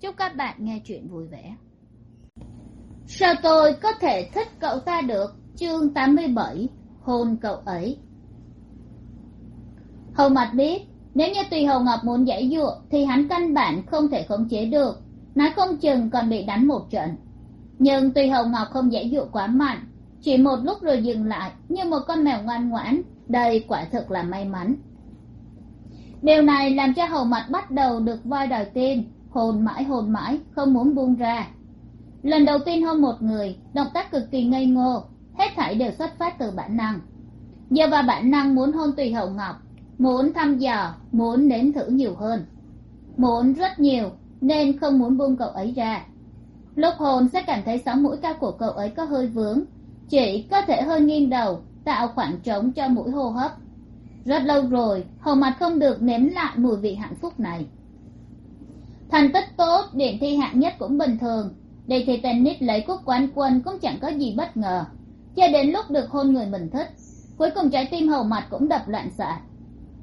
chúc các bạn nghe chuyện vui vẻ. Sao tôi có thể thích cậu ta được? Chương tám mươi bảy, hôn cậu ấy. Hầu mặt biết, nếu như tùy hầu ngọc muốn giải dụa, thì hắn căn bản không thể khống chế được. Nói không chừng còn bị đánh một trận. Nhưng tùy hầu ngọc không giải dụa quá mạnh. Chỉ một lúc rồi dừng lại, như một con mèo ngoan ngoãn. Đây quả thực là may mắn. Điều này làm cho hầu mặt bắt đầu được voi đòi tin hồn mãi hồn mãi, không muốn buông ra. Lần đầu tiên hôn một người, động tác cực kỳ ngây ngô, hết thảy đều xuất phát từ bản năng. Nhờ vào bản năng muốn hôn tùy hậu ngọc, muốn thăm dò, muốn nếm thử nhiều hơn. Muốn rất nhiều, nên không muốn buông cậu ấy ra. Lúc hôn sẽ cảm thấy sóng mũi cao của cậu ấy có hơi vướng, chỉ có thể hơi nghiêng đầu, tạo khoảng trống cho mũi hô hấp. Rất lâu rồi, hầu mặt không được nếm lại mùi vị hạnh phúc này thành tích tốt, điểm thi hạng nhất cũng bình thường. Đề thi tennis lấy cúp quán quân cũng chẳng có gì bất ngờ. Cho đến lúc được hôn người mình thích, cuối cùng trái tim hầu mặt cũng đập loạn xạ.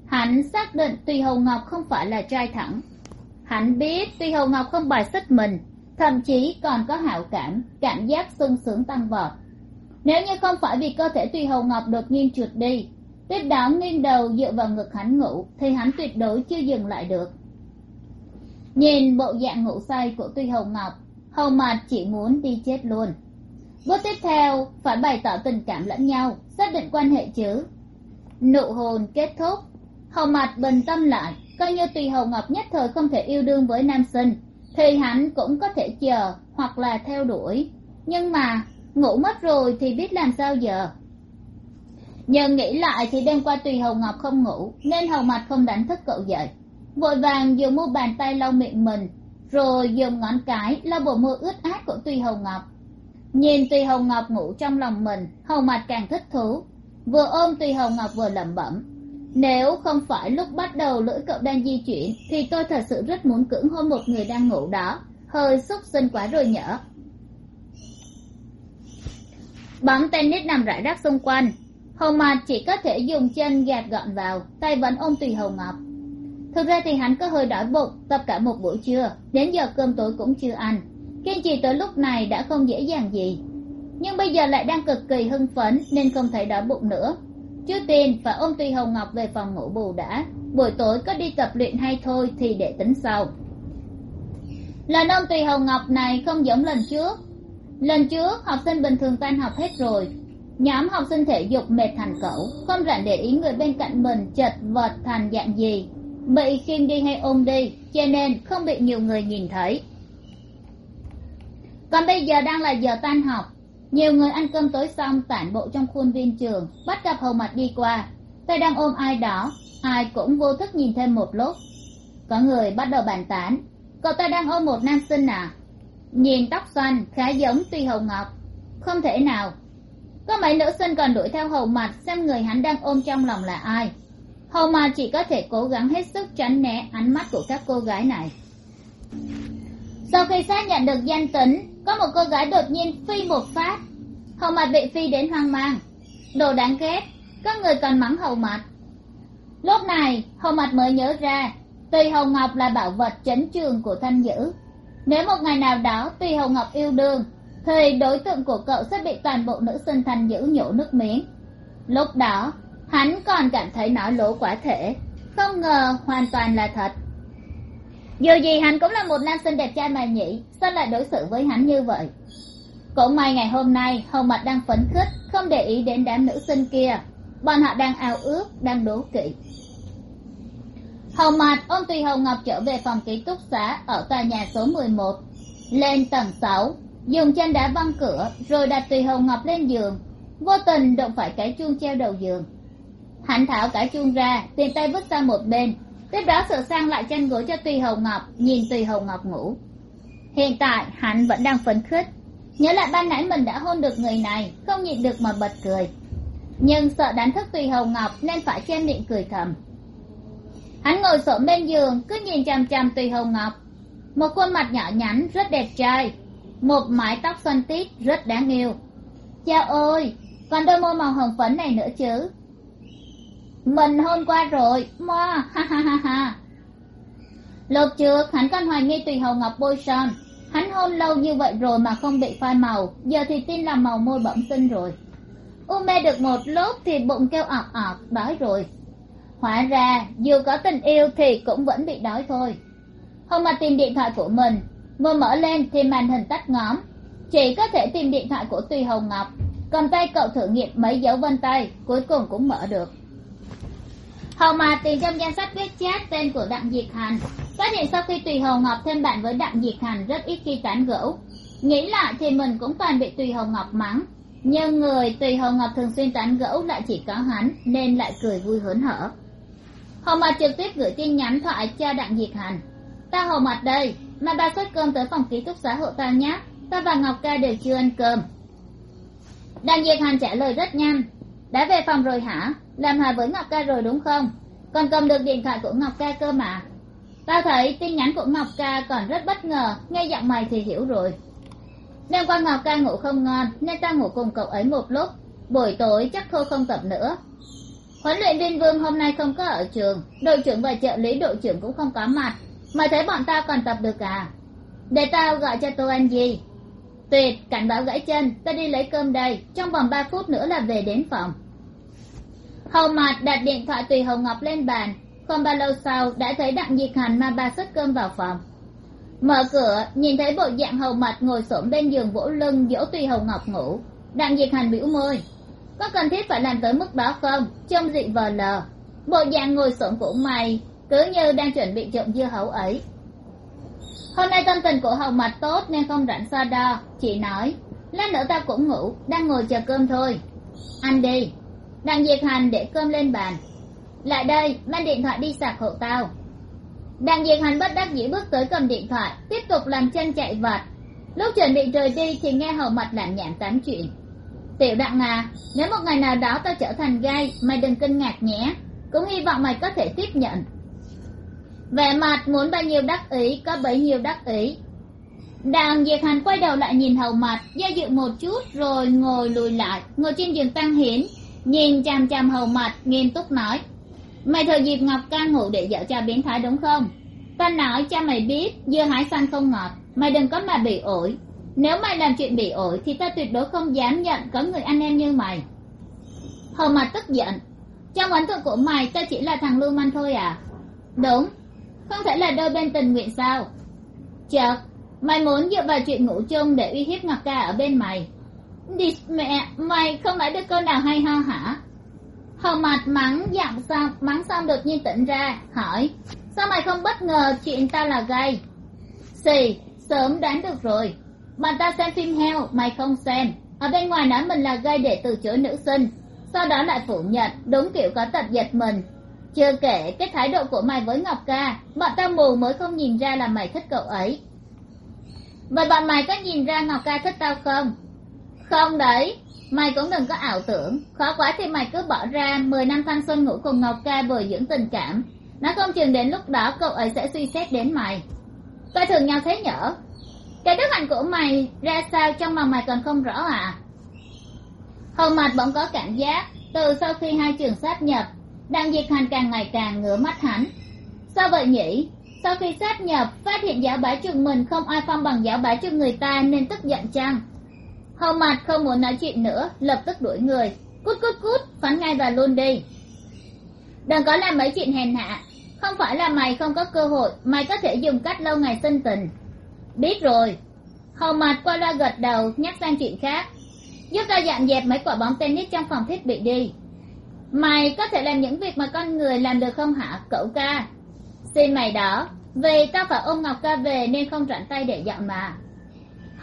Hắn xác định tùy hầu ngọc không phải là trai thẳng. Hắn biết tùy hầu ngọc không bài xích mình, thậm chí còn có hảo cảm cảm giác sung sướng tăng vọt. Nếu như không phải vì cơ thể tùy hầu ngọc đột nhiên trượt đi, tiếp đó nghiêng đầu dựa vào ngực hắn ngủ, thì hắn tuyệt đối chưa dừng lại được nhìn bộ dạng ngủ say của tuy hầu ngọc, hầu mặt chỉ muốn đi chết luôn. Bước tiếp theo, phải bày tỏ tình cảm lẫn nhau, xác định quan hệ chứ. Nụ hồn kết thúc, hầu mặt bình tâm lại, coi như tùy hầu ngọc nhất thời không thể yêu đương với nam sinh, thì hắn cũng có thể chờ hoặc là theo đuổi. Nhưng mà, ngủ mất rồi thì biết làm sao giờ? Nhờ nghĩ lại thì đêm qua tùy hầu ngọc không ngủ, nên hầu mặt không đánh thức cậu dậy vội vàng dùng mu bàn tay lau miệng mình, rồi dùng ngón cái lau bộ môi ướt át của tùy hầu ngọc. Nhìn tùy hầu ngọc ngủ trong lòng mình, hầu mặt càng thích thú. Vừa ôm tùy hầu ngọc vừa lẩm bẩm, nếu không phải lúc bắt đầu lưỡi cậu đang di chuyển, thì tôi thật sự rất muốn cưỡng hôn một người đang ngủ đó. Hơi xúc sinh quá rồi nhở. Bóng tennis nằm rải rác xung quanh, hầu mặt chỉ có thể dùng chân gạt gọn vào, tay vẫn ôm tùy hầu ngọc thực ra thì hắn có hơi đói bụng, tập cả một buổi trưa, đến giờ cơm tối cũng chưa ăn. Kiên trì tới lúc này đã không dễ dàng gì. Nhưng bây giờ lại đang cực kỳ hưng phấn nên không thấy đói bụng nữa. Trước tiên, phải ôm tùy hồng ngọc về phòng ngủ bù đã. Buổi tối có đi tập luyện hay thôi thì để tính sau. Lần ôm tùy hồng ngọc này không giống lần trước. Lần trước, học sinh bình thường tan học hết rồi. Nhóm học sinh thể dục mệt thành cẩu, không rảnh để ý người bên cạnh mình chật vật thành dạng gì bị khiêng đi hay ôm đi, cho nên không bị nhiều người nhìn thấy. Còn bây giờ đang là giờ tan học. Nhiều người ăn cơm tối xong, tản bộ trong khuôn viên trường, bắt gặp hầu mặt đi qua. Tay đang ôm ai đó, ai cũng vô thức nhìn thêm một lúc. Có người bắt đầu bàn tán. Cậu ta đang ôm một nam sinh à? Nhìn tóc xoăn, khá giống tuy hầu ngọc. Không thể nào. Có mấy nữ sinh còn đuổi theo hầu mặt xem người hắn đang ôm trong lòng là ai hầu mà chỉ có thể cố gắng hết sức tránh né ánh mắt của các cô gái này. Sau khi xác nhận được danh tính, có một cô gái đột nhiên phi một phát. Hầu mặt bị phi đến hoang mang. Đồ đáng ghét các người còn mắng hầu mặt. Lúc này, hầu mặt mới nhớ ra, tùy hầu ngọc là bảo vật chấn trường của thanh dữ nếu một ngày nào đó tùy hầu ngọc yêu đương, thì đối tượng của cậu sẽ bị toàn bộ nữ sinh thanh dữ nhổ nước miếng. Lúc đó hắn còn cảm thấy nói lỗ quả thể. Không ngờ hoàn toàn là thật. Dù gì hắn cũng là một nam sinh đẹp trai mà nhỉ? Sao lại đối xử với hắn như vậy? Cũng may ngày hôm nay, hầu mặt đang phấn khích, không để ý đến đám nữ sinh kia. Bọn họ đang ao ước, đang đố kỵ. Hầu mặt ôm tùy hầu ngọc trở về phòng ký túc xá ở tòa nhà số mười một, lên tầng sáu, dùng chân đá văng cửa, rồi đặt tùy hầu ngọc lên giường. Vô tình đụng phải cái chuông treo đầu giường hắn tháo cái chuông ra tiền tay vứt sang một bên. Tiếp đó sửa sang lại chân gối cho tùy hầu ngọc, nhìn tùy hầu ngọc ngủ. Hiện tại hắn vẫn đang phấn khích. Nhớ lại ban nãy mình đã hôn được người này, không nhịn được mà bật cười. Nhưng sợ đánh thức tùy hầu ngọc nên phải che miệng cười thầm. Hắn ngồi xổm bên giường, cứ nhìn chằm chằm tùy hầu ngọc. Một khuôn mặt nhỏ nhắn, rất đẹp trai. Một mái tóc xoăn tít, rất đáng yêu. Cha ơi, còn đôi môi màu hồng phấn này nữa chứ mình hôn qua rồi. Moa ha ha ha ha. Lột trước, hắn còn hoài nghi tùy hầu ngọc bôi son hắn hôn lâu như vậy rồi mà không bị phai màu. Giờ thì tin là màu môi bẩm sinh rồi. U mê được một lúc thì bụng kêu ọt ọt, đói rồi. Hóa ra, dù có tình yêu thì cũng vẫn bị đói thôi. Hôm mà tìm điện thoại của mình, vừa mở lên thì màn hình tắt ngóm. Chỉ có thể tìm điện thoại của tùy hồng ngọc. Cầm tay cậu thử nghiệm mấy dấu vân tay, cuối cùng cũng mở được hầu mà tìm trong danh sách viết chat tên của đặng diệt hành phát hiện sau khi tùy hồng ngọc thêm bạn với đặng diệt hành rất ít khi tán gẫu. Nghĩ lại thì mình cũng toàn bị tùy hồng ngọc mắng. Nhưng người tùy hồng ngọc thường xuyên tán gẫu lại chỉ có hắn, nên lại cười vui hớn hở. Hầu mặt trực tiếp gửi tin nhắn thoại cho đặng diệt hành ta hầu mặt đây mà bà xuất cơm tới phòng ký túc xá hộ ta nhé. Ta và ngọc ca đều chưa ăn cơm. Đặng diệt hành trả lời rất nhanh đã về phòng rồi hả? Làm hài với ngọc ca rồi đúng không? Còn cầm được điện thoại của ngọc ca cơ mà. Tao thấy tin nhắn của ngọc ca còn rất bất ngờ, nghe giọng mày thì hiểu rồi. Đêm qua ngọc ca ngủ không ngon, nên ta ngủ cùng cậu ấy một lúc. Buổi tối chắc thôi không tập nữa. Huấn luyện viên vương hôm nay không có ở trường. Đội trưởng và trợ lý đội trưởng cũng không có mặt. Mà thấy bọn ta còn tập được à? Để tao gọi cho tô anh gì tuyệt, cảnh báo gãy chân. Ta đi lấy cơm đây. Trong vòng ba phút nữa là về đến phòng hầu mạt đặt điện thoại tùy hồng ngọc lên bàn. Không bao lâu sau, đã thấy đặng diệt hành mang ba suất cơm vào phòng. Mở cửa, nhìn thấy bộ dạng hầu mặt ngồi xổm bên giường vỗ lưng, dỗ tùy hồng ngọc ngủ. Đặng diệt hành bĩu môi. Có cần thiết phải làm tới mức đó không? Trông dị vờ lờ. Bộ dạng ngồi xổm của mày, cứ như đang chuẩn bị trộm dưa hấu ấy. Hôm nay tâm tình của hầu mặt tốt nên không rảnh so đo, Chị nói. Lát nữa tao cũng ngủ, đang ngồi chờ cơm thôi. Ăn đi đặng diệt hành để cơm lên bàn. Lại đây, mang điện thoại đi sạc hộ tao. Đặng diệt hành bất đắc dĩ bước tới cầm điện thoại, tiếp tục làm chân chạy vật lúc chuẩn bị rời đi thì nghe hầu mặt làm nhảm tám chuyện. Tiểu đặng à nếu một ngày nào đó tao trở thành gai, mày đừng kinh ngạc nhé. Cũng hy vọng mày có thể tiếp nhận. Vẻ mặt muốn bao nhiêu đắc ý, có bấy nhiêu đắc ý. Đặng diệt hành quay đầu lại nhìn hầu mặt do dự một chút, rồi ngồi lùi lại, ngồi trên giường tăng hiến nhìn chằm chằm hầu mặt, nghiêm túc nói, mày thừa dịp ngọc ca ngủ để dở cho biến thái đúng không? Ta nói cho mày biết, dưa hái xanh không ngọt, mày đừng có mà bị ổi. Nếu mày làm chuyện bị ổi thì ta tuyệt đối không dám nhận có người anh em như mày. Hầu mặt tức giận, trong ấn tượng của mày, ta chỉ là thằng lưu manh thôi à? Đúng, không thể là đôi bên tình nguyện sao? Chợt, mày muốn dựa vào chuyện ngủ chung để uy hiếp ngọc ca ở bên mày đi, mẹ, mày không phải đứa con nào hay ho hả? Hầu mặt mắng dặn xong mắng xong đột nhiên tỉnh ra, hỏi, sao mày không bất ngờ chuyện tao là gay? Xì, sớm đoán được rồi. Bạn ta xem phim heo, mày không xem. Ở bên ngoài nói mình là gay để từ chối nữ sinh. Sau đó lại phủ nhận, đúng kiểu có tật giật mình. Chưa kể, cái thái độ của mày với ngọc ca, bọn tao mù mới không nhìn ra là mày thích cậu ấy. Vậy bọn mày có nhìn ra ngọc ca thích tao không? Không đấy, mày cũng đừng có ảo tưởng. Khó quá thì mày cứ bỏ ra mười năm thanh xuân ngủ cùng ngọc ca bồi dưỡng tình cảm. Nó không chừng đến lúc đó cậu ấy sẽ suy xét đến mày. Coi thường nhau thế nhở? Cái đức hạnh của mày ra sao trong mà mày còn không rõ à? Hầu mặt bỗng có cảm giác, từ sau khi hai trường sáp nhập đặng diệt hành càng ngày càng ngửa mắt hắn. Sao vậy nhỉ? Sau khi sáp nhập, phát hiện giáo bá trường mình không ai phong bằng giáo bá trường người ta nên tức giận chăng? Hầu mặt không muốn nói chuyện nữa, lập tức đuổi người. Cút cút cút phán ngay và luôn đi. Đừng có làm mấy chuyện hèn hạ. Không phải là mày không có cơ hội, mày có thể dùng cách lâu ngày sinh tình. Biết rồi. Hầu mặt qua loa gật đầu, nhắc sang chuyện khác. Giúp tao dọn dẹp mấy quả bóng tennis trong phòng thiết bị đi. Mày có thể làm những việc mà con người làm được không hả, cậu ca? Xin mày đó. Vì tao phải ôm ngọc ca về nên không rảnh tay để dọn mà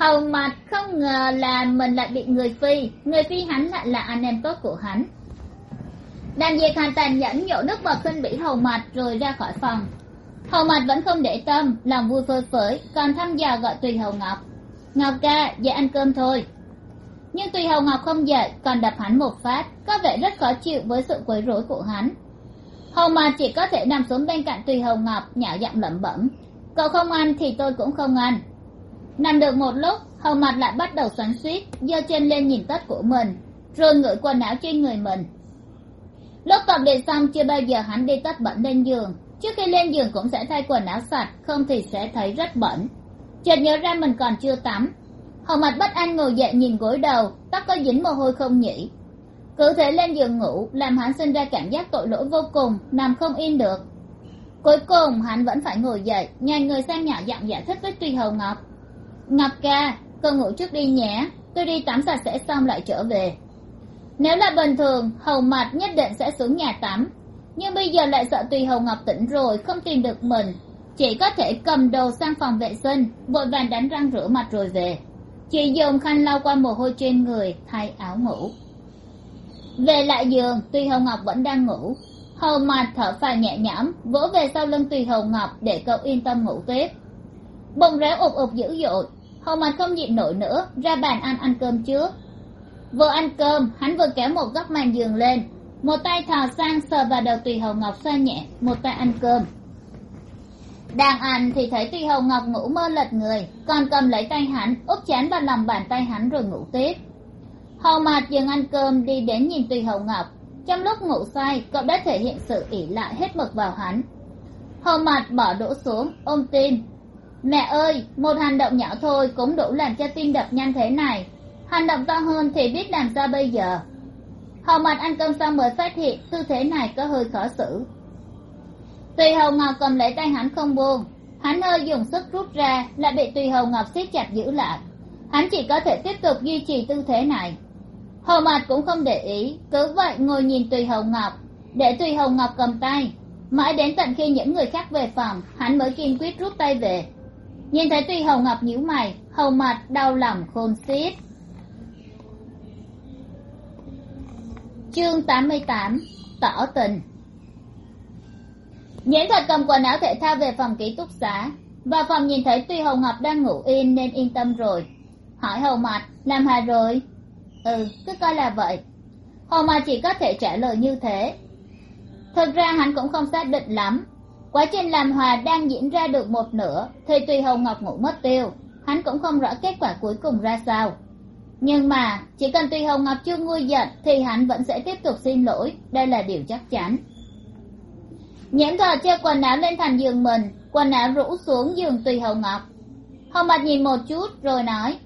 hầu mặt không ngờ là mình lại bị người phi. Người phi hắn lại là anh em tốt của hắn. Đàn diệt hành tàn nhẫn nhổ nước bọt khinh bỉ hầu mặt rồi ra khỏi phòng. Hầu mặt vẫn không để tâm, lòng vui phơi phới, còn thăm dò gọi tùy hầu ngọc. Ngọc ca, dậy ăn cơm thôi. Nhưng tùy hầu ngọc không dậy, còn đập hắn một phát, có vẻ rất khó chịu với sự quấy rối của hắn. Hầu mặt chỉ có thể nằm xuống bên cạnh tùy hầu ngọc nhỏ giọng lẩm bẩm. Cậu không ăn thì tôi cũng không ăn nằm được một lúc, hầu mặt lại bắt đầu xoắn suýt giơ chân lên nhìn tất của mình, rồi ngửi quần áo trên người mình. Lúc tập luyện xong, chưa bao giờ hắn đi tất bẩn lên giường. Trước khi lên giường cũng sẽ thay quần áo sạch, không thì sẽ thấy rất bẩn. Chợt nhớ ra mình còn chưa tắm. Hầu mặt bất an ngồi dậy nhìn gối đầu, tóc có dính mồ hôi không nhỉ? Cứ thế lên giường ngủ, làm hắn sinh ra cảm giác tội lỗi vô cùng, nằm không yên được. Cuối cùng, hắn vẫn phải ngồi dậy nhai người sang nhỏ giọng giải thích với tùy hầu ngọc ngọc ca, con ngủ trước đi nhé. Tôi đi tắm sạch sẽ xong lại trở về. Nếu là bình thường, hầu mặt nhất định sẽ xuống nhà tắm. Nhưng bây giờ lại sợ tùy hầu ngọc tỉnh rồi, không tìm được mình. Chỉ có thể cầm đầu sang phòng vệ sinh, vội vàng đánh răng rửa mặt rồi về. Chị dùng khăn lau qua mồ hôi trên người, thay áo ngủ. Về lại giường tùy hầu ngọc vẫn đang ngủ. Hầu mặt thở phào nhẹ nhõm, vỗ về sau lưng tùy hầu ngọc để cậu yên tâm ngủ tiếp. Bông réo ụp ụp dữ dội hầu mặt không nhịn nổi nữa, ra bàn ăn ăn cơm trước. Vừa ăn cơm, hắn vừa kéo một góc màn giường lên. Một tay thò sang sờ vào đầu tùy hầu ngọc xoa nhẹ, một tay ăn cơm. Đang ăn thì thấy tùy hầu ngọc ngủ mơ lật người, còn cầm lấy tay hắn, úp chán vào lòng bàn tay hắn rồi ngủ tiếp. Hầu mặt dừng ăn cơm đi đến nhìn tùy hầu ngọc. Trong lúc ngủ say, cậu đã thể hiện sự ỉ lại hết mực vào hắn. Hầu mặt bỏ đũa xuống, ôm tim mẹ ơi, một hành động nhỏ thôi cũng đủ làm cho tim đập nhanh thế này. Hành động to hơn thì biết làm sao bây giờ? Hồng mặt ăn cơm xong mới phát hiện tư thế này có hơi khó xử. Tùy hầu ngọc cầm lấy tay hắn không buông. Hắn hơi dùng sức rút ra, lại bị tùy hầu ngọc siết chặt giữ lại. Hắn chỉ có thể tiếp tục duy trì tư thế này. Hầu mặt cũng không để ý, cứ vậy ngồi nhìn tùy hầu ngọc, để tùy hầu ngọc cầm tay. Mãi đến tận khi những người khác về phòng, hắn mới kiên quyết rút tay về nhìn thấy tuy hầu ngọc nhíu mày, hầu mặt đau lòng khôn xiết. Chương tám mươi tám, tỏ tình. Nhiễm thuật cầm quần áo thể thao về phòng ký túc xá. Vào phòng nhìn thấy tuy hầu ngọc đang ngủ yên nên yên tâm rồi. Hỏi hầu mặt, làm hài rồi? Ừ cứ coi là vậy. Hầu mặt chỉ có thể trả lời như thế. Thực ra hắn cũng không xác định lắm quá trình làm hòa đang diễn ra được một nửa, thì tùy hầu ngọc ngủ mất tiêu, hắn cũng không rõ kết quả cuối cùng ra sao. Nhưng mà, chỉ cần tùy hồng ngọc chưa nguôi giận, thì hắn vẫn sẽ tiếp tục xin lỗi, đây là điều chắc chắn. Nhiễm thọ treo quần áo lên thành giường mình, quần áo rũ xuống giường tùy hồng ngọc. Hồng mặt nhìn một chút, rồi nói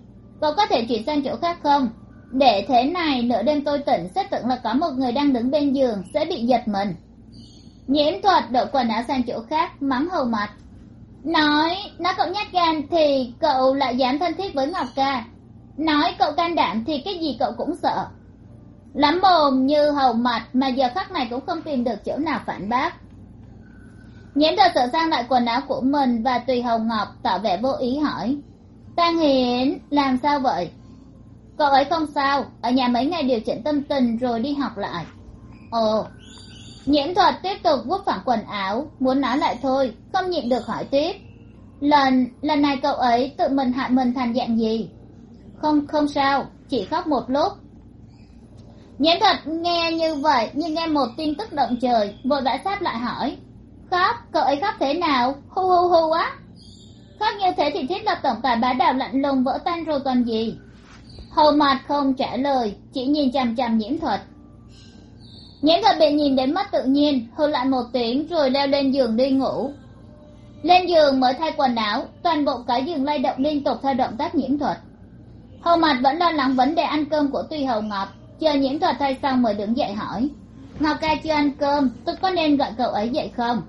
cậu có thể chuyển sang chỗ khác không? Để thế này, nửa đêm tôi tỉnh, sẽ tưởng là có một người đang đứng bên giường, sẽ bị giật mình nhiễm thuật đổi quần áo sang chỗ khác, mắng hầu mặt. Nói nói cậu nhát gan thì cậu lại dám thân thiết với ngọc ca. Nói cậu can đảm thì cái gì cậu cũng sợ. Lắm mồm như hầu mặt mà giờ khắc này cũng không tìm được chỗ nào phản bác. Nhiễm thuật sửa sang lại quần áo của mình và tùy hồng ngọc tỏ vẻ vô ý hỏi tang hiển làm sao vậy? Cậu ấy không sao, ở nhà mấy ngày điều chỉnh tâm tình rồi đi học lại. Ồ nhiễm thuật tiếp tục vuốt phẳng quần áo, muốn nói lại thôi, không nhịn được hỏi tiếp. Lần lần này cậu ấy tự mình hại mình thành dạng gì? Không không sao, chỉ khóc một lúc. Nhiễm thuật nghe như vậy nhưng nghe một tin tức động trời, vội vã sát lại hỏi. Khóc? Cậu ấy khóc thế nào? Hu hu hu á. Khóc như thế thì thiết lập tổng tài bá đạo lạnh lùng vỡ tan rồi còn gì. Hầu mặt không trả lời, chỉ nhìn chằm chằm nhiễm thuật nhiễm thuật bị nhìn đến mất tự nhiên, hư lại một tiếng rồi leo lên giường đi ngủ. Lên giường mới thay quần áo, toàn bộ cái giường lay động liên tục theo động tác nhiễm thuật. Hầu mặt vẫn lo lắng vấn đề ăn cơm của tuy hầu ngọc, chờ nhiễm thuật thay xong mới đứng dậy hỏi. Ngọc ca chưa ăn cơm, tôi có nên gọi cậu ấy dậy không?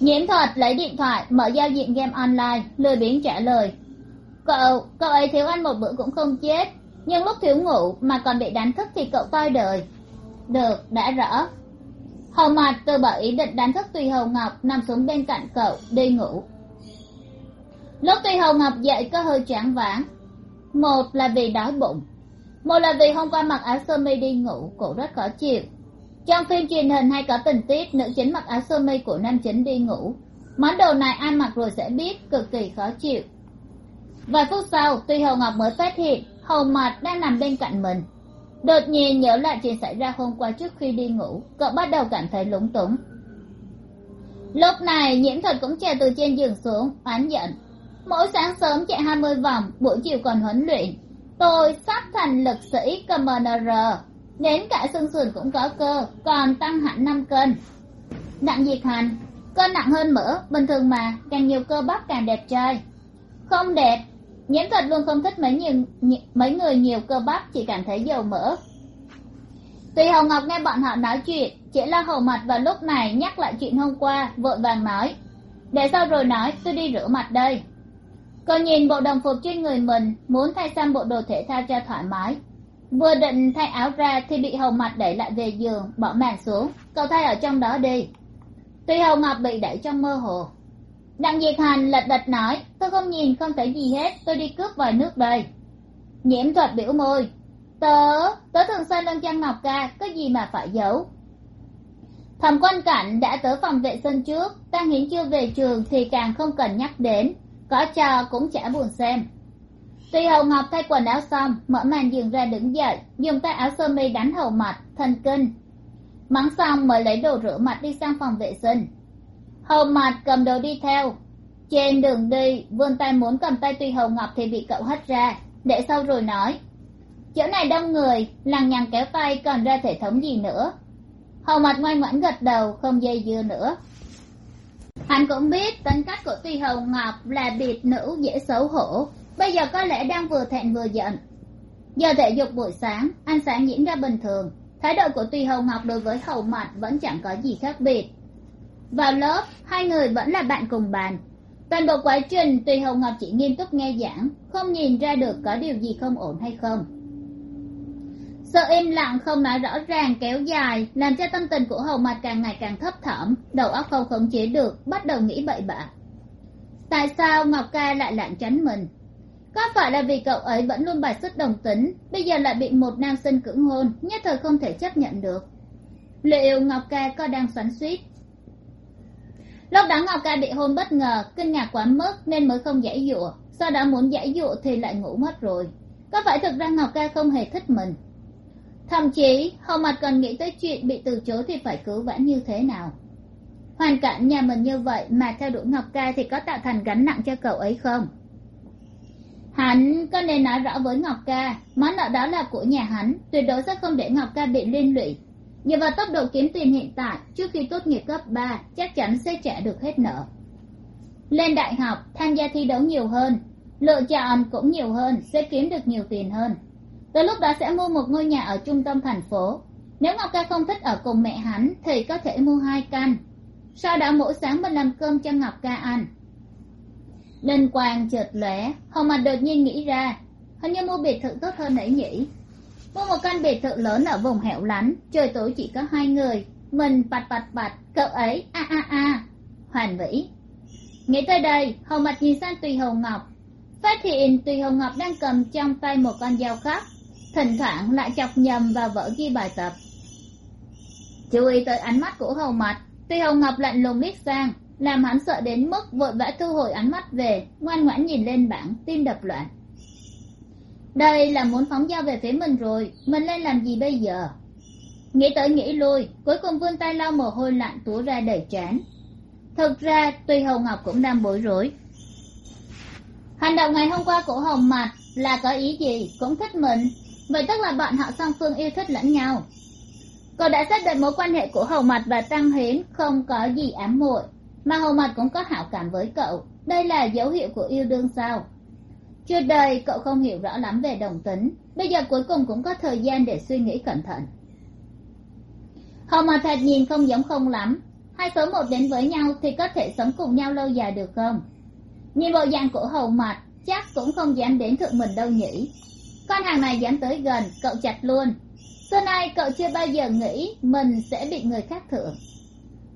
Nhiễm thuật lấy điện thoại, mở giao diện game online, lười biếng trả lời. Cậu cậu ấy thiếu ăn một bữa cũng không chết, nhưng lúc thiếu ngủ mà còn bị đánh thức thì cậu toi đời được, đã rõ. Hầu mặt từ bỏ ý định đánh thức tùy hầu ngọc nằm xuống bên cạnh cậu, đi ngủ. Lúc tùy hầu ngọc dậy, có hơi choáng váng. Một là vì đói bụng, một là vì hôm qua mặc áo sơ mi đi ngủ, cổ rất khó chịu. Trong phim truyền hình hay có tình tiết, nữ chính mặc áo sơ mi của nam chính đi ngủ. Món đồ này ai mặc rồi sẽ biết, cực kỳ khó chịu. Vài phút sau tuy hầu ngọc mới phát hiện, hầu mặt đang nằm bên cạnh mình đột nhiên nhớ lại chuyện xảy ra hôm qua trước khi đi ngủ, cậu bắt đầu cảm thấy lúng túng. Lúc này, nhiễm thuật cũng trèo từ trên giường xuống, oán giận. Mỗi sáng sớm chạy hai mươi vòng, buổi chiều còn huấn luyện. Tôi sắp thành lực sĩ cmnr đến cả xương sườn cũng có cơ, còn tăng hẳn năm cân. Đặng diệt hành, cân nặng hơn mỡ, bình thường mà, càng nhiều cơ bắp càng đẹp trai. Không đẹp nhiễm thuật luôn không thích mấy nhiều mấy người nhiều cơ bắp, chỉ cảm thấy dầu mỡ. Tùy hồng ngọc nghe bọn họ nói chuyện chỉ là hầu mặt vào lúc này, nhắc lại chuyện hôm qua, vội vàng nói, để sau rồi nói, tôi đi rửa mặt đây. Cô nhìn bộ đồng phục trên người mình, muốn thay sang bộ đồ thể thao cho thoải mái. Vừa định thay áo ra thì bị hầu mặt đẩy lại về giường, bỏ màn xuống, cậu thay ở trong đó đi. Tuy hầu ngọc bị đẩy trong mơ hồ đặng diệt hành lật đật nói, tôi không nhìn, không thấy gì hết, tôi đi cướp vòi nước đây nhiễm thuật biểu môi, tớ tớ thường xuyên lên chăn ngọc ca có gì mà phải giấu? Thẩm quan cảnh đã tới phòng vệ sinh trước, tăng hiến chưa về trường thì càng không cần nhắc đến, có cho cũng chả buồn xem. Tuy hầu ngọc thay quần áo xong, mở màn giường ra đứng dậy, dùng tay áo sơ mi đánh hầu mặt thần kinh. Mắng xong mới lấy đồ rửa mặt đi sang phòng vệ sinh hầu mặt cầm đồ đi theo. Trên đường đi, vươn tay muốn cầm tay tuy hầu ngọc thì bị cậu hất ra. Để sau rồi nói. Chỗ này đông người, lằng nhằng kéo tay còn ra thể thống gì nữa. Hầu mặt ngoan ngoãn gật đầu, không dây dưa nữa. Hắn cũng biết tính cách của tuy hầu ngọc là biệt nữ dễ xấu hổ. Bây giờ có lẽ đang vừa thẹn vừa giận. Giờ thể dục buổi sáng ăn sáng diễn ra bình thường. Thái độ của tuy hầu ngọc đối với hầu mặt vẫn chẳng có gì khác biệt vào lớp, hai người vẫn là bạn cùng bàn. Toàn bộ quá trình, tùy hồng ngọc chỉ nghiêm túc nghe giảng, không nhìn ra được có điều gì không ổn hay không. Sự im lặng không nói rõ ràng, kéo dài, làm cho tâm tình của hồng mặt càng ngày càng thấp thỏm, đầu óc không khống chế được, bắt đầu nghĩ bậy bạ. Tại sao ngọc ca lại lảng tránh mình? Có phải là vì cậu ấy vẫn luôn bài xuất đồng tính, bây giờ lại bị một nam sinh cưỡng hôn, nhất thời không thể chấp nhận được. Liệu ngọc ca có đang xoắn suýt? Lúc đó ngọc ca bị hôn bất ngờ, kinh ngạc quá mức nên mới không giải dụa. Sau đó muốn giải dụa thì lại ngủ mất rồi. Có phải thực ra ngọc ca không hề thích mình? Thậm chí hầu mặt còn nghĩ tới chuyện bị từ chối thì phải cứu vãn như thế nào? Hoàn cảnh nhà mình như vậy mà theo đuổi ngọc ca thì có tạo thành gánh nặng cho cậu ấy không? Hắn có nên nói rõ với ngọc ca, món nợ đó là của nhà hắn, tuyệt đối sẽ không để ngọc ca bị liên lụy nhờ vào tốc độ kiếm tiền hiện tại, trước khi tốt nghiệp cấp ba, chắc chắn sẽ trả được hết nợ. Lên đại học, tham gia thi đấu nhiều hơn, lựa chọn cũng nhiều hơn, sẽ kiếm được nhiều tiền hơn. Tới lúc đó sẽ mua một ngôi nhà ở trung tâm thành phố. Nếu ngọc ca không thích ở cùng mẹ hắn, thì có thể mua hai căn. Sau đó mỗi sáng mình làm cơm cho ngọc ca ăn. Linh quang chợt lóe, hồng mặt đột nhiên nghĩ ra, hình như mua biệt thự tốt hơn nãy nhỉ? Mua một căn biệt thự lớn ở vùng hẻo lánh, trời tối chỉ có hai người. Mình bặt bặt bặt cậu ấy, a a a. Hoàn vĩ nghĩ tới đây, hầu mặt nhìn sang tùy hồng ngọc. Phát hiện tùy hồng ngọc đang cầm trong tay một con dao khắc. Thỉnh thoảng lại chọc nhầm vào vở ghi bài tập. Chú ý tới ánh mắt của hầu mặt tùy hồng ngọc lạnh lùng liếc sang, làm hắn sợ đến mức vội vã thu hồi ánh mắt về, ngoan ngoãn nhìn lên bảng, tim đập loạn đây là muốn phóng dao về phía mình rồi, mình nên làm gì bây giờ? Nghĩ tới nghĩ lui, cuối cùng vươn tay lau mồ hôi lạnh túa ra đầy trán. Thực ra, tuy hồng ngọc cũng đang bối rối. Hành động ngày hôm qua của hồng mặt là có ý gì? Cũng thích mình. Vậy tức là bọn họ song phương yêu thích lẫn nhau. Cậu đã xác định mối quan hệ của hồng mặt và tăng hiến không có gì ám muội, mà hồng mặt cũng có hảo cảm với cậu. Đây là dấu hiệu của yêu đương sao? Trước đây, cậu không hiểu rõ lắm về đồng tính. Bây giờ cuối cùng cũng có thời gian để suy nghĩ cẩn thận. Hầu mà thật nhìn không giống không lắm. Hai số một đến với nhau thì có thể sống cùng nhau lâu dài được không? Nhìn bộ dạng của hầu mặt chắc cũng không dám đến thượng mình đâu nhỉ. Con hàng này dám tới gần, cậu chặt luôn. Xưa nay, cậu chưa bao giờ nghĩ mình sẽ bị người khác thưởng.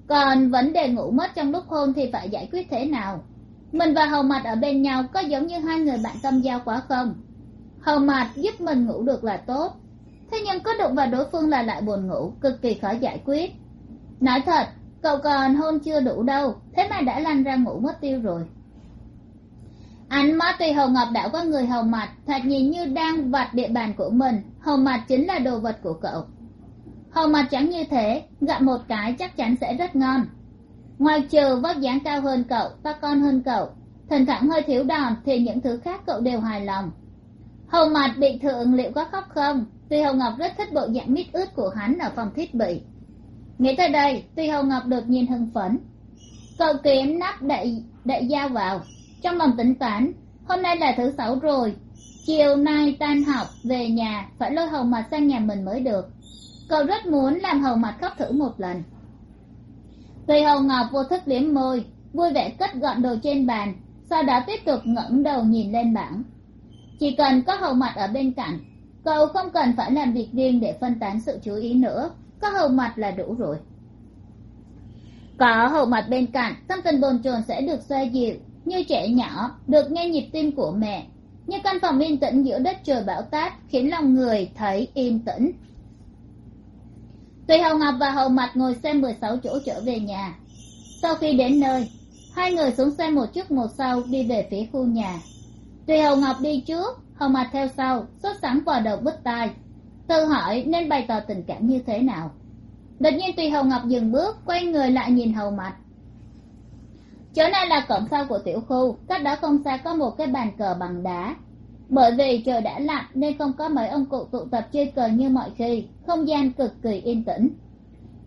Còn vấn đề ngủ mất trong lúc hôn thì phải giải quyết thế nào? Mình và hầu mặt ở bên nhau có giống như hai người bạn tâm giao quá không? Hầu mặt giúp mình ngủ được là tốt. Thế nhưng có đụng vào đối phương là lại buồn ngủ, cực kỳ khó giải quyết. Nói thật, cậu còn hôn chưa đủ đâu, thế mà đã lăn ra ngủ mất tiêu rồi. Ánh mắt tùy hầu ngọc đảo qua người hầu mặt thật nhìn như đang vặt địa bàn của mình, hầu mặt chính là đồ vật của cậu. Hầu mặt trắng như thế gặm một cái chắc chắn sẽ rất ngon ngoài trừ vóc dáng cao hơn cậu to con hơn cậu, thỉnh thoảng hơi thiếu đòn thì những thứ khác cậu đều hài lòng. Hầu mặt bị thượng liệu có khóc không? Tuy hầu ngọc rất thích bộ dạng mít ướt của hắn ở phòng thiết bị. Nghĩ tới đây, tuy hầu ngọc đột nhiên hưng phấn. Cậu kiếm nắp đậy đậy dao vào. Trong lòng tính toán, hôm nay là thứ sáu rồi. Chiều nay tan học, về nhà, phải lôi hầu mặt sang nhà mình mới được. Cậu rất muốn làm hầu mặt khóc thử một lần tùy hầu ngọc vô thức liếm môi, vui vẻ cất gọn đồ trên bàn, sau đó tiếp tục ngẩng đầu nhìn lên bảng. Chỉ cần có hầu mặt ở bên cạnh, cậu không cần phải làm việc riêng để phân tán sự chú ý nữa, có hầu mặt là đủ rồi. Có hầu mặt bên cạnh, tâm tình bồn chồn sẽ được xoa dịu, như trẻ nhỏ, được nghe nhịp tim của mẹ. Như căn phòng yên tĩnh giữa đất trời bão táp khiến lòng người thấy yên tĩnh tùy Hồng ngọc và hầu mặt ngồi xe mười sáu chỗ trở về nhà. Sau khi đến nơi, hai người xuống xe một trước một sau đi về phía khu nhà. Tùy Hồng ngọc đi trước, hầu mặt theo sau, sốt sắng vào đầu bứt tai. Tự hỏi nên bày tỏ tình cảm như thế nào. Đột nhiên tùy hầu ngọc dừng bước, quay người lại nhìn hầu mặt chỗ này là cổng sau của tiểu khu, cách đó không xa có một cái bàn cờ bằng đá bởi vì trời đã lạnh nên không có mấy ông cụ tụ tập chơi cờ như mọi khi. Không gian cực kỳ yên tĩnh.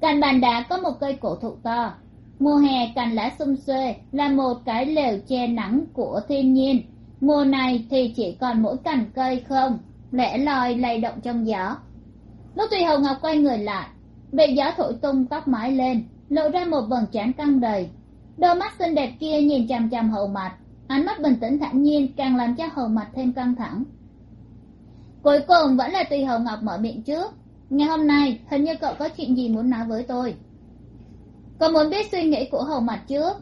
Cạnh bàn đá có một cây cổ thụ to. Mùa hè cành lá xum xuê là một cái lều che nắng của thiên nhiên. Mùa này thì chỉ còn mỗi cành cây không, lẻ loi lay động trong gió. Lúc tùy hồng ngọc quay người lại, bị gió thổi tung tóc mái lên, lộ ra một vầng trán căng đầy. Đôi mắt xinh đẹp kia nhìn chằm chằm hậu mặt ánh mắt bình tĩnh thản nhiên càng làm cho hầu mặt thêm căng thẳng. Cuối cùng vẫn là tùy hầu ngọc mở miệng trước. Ngày hôm nay, hình như cậu có chuyện gì muốn nói với tôi. Cậu muốn biết suy nghĩ của hầu mặt trước?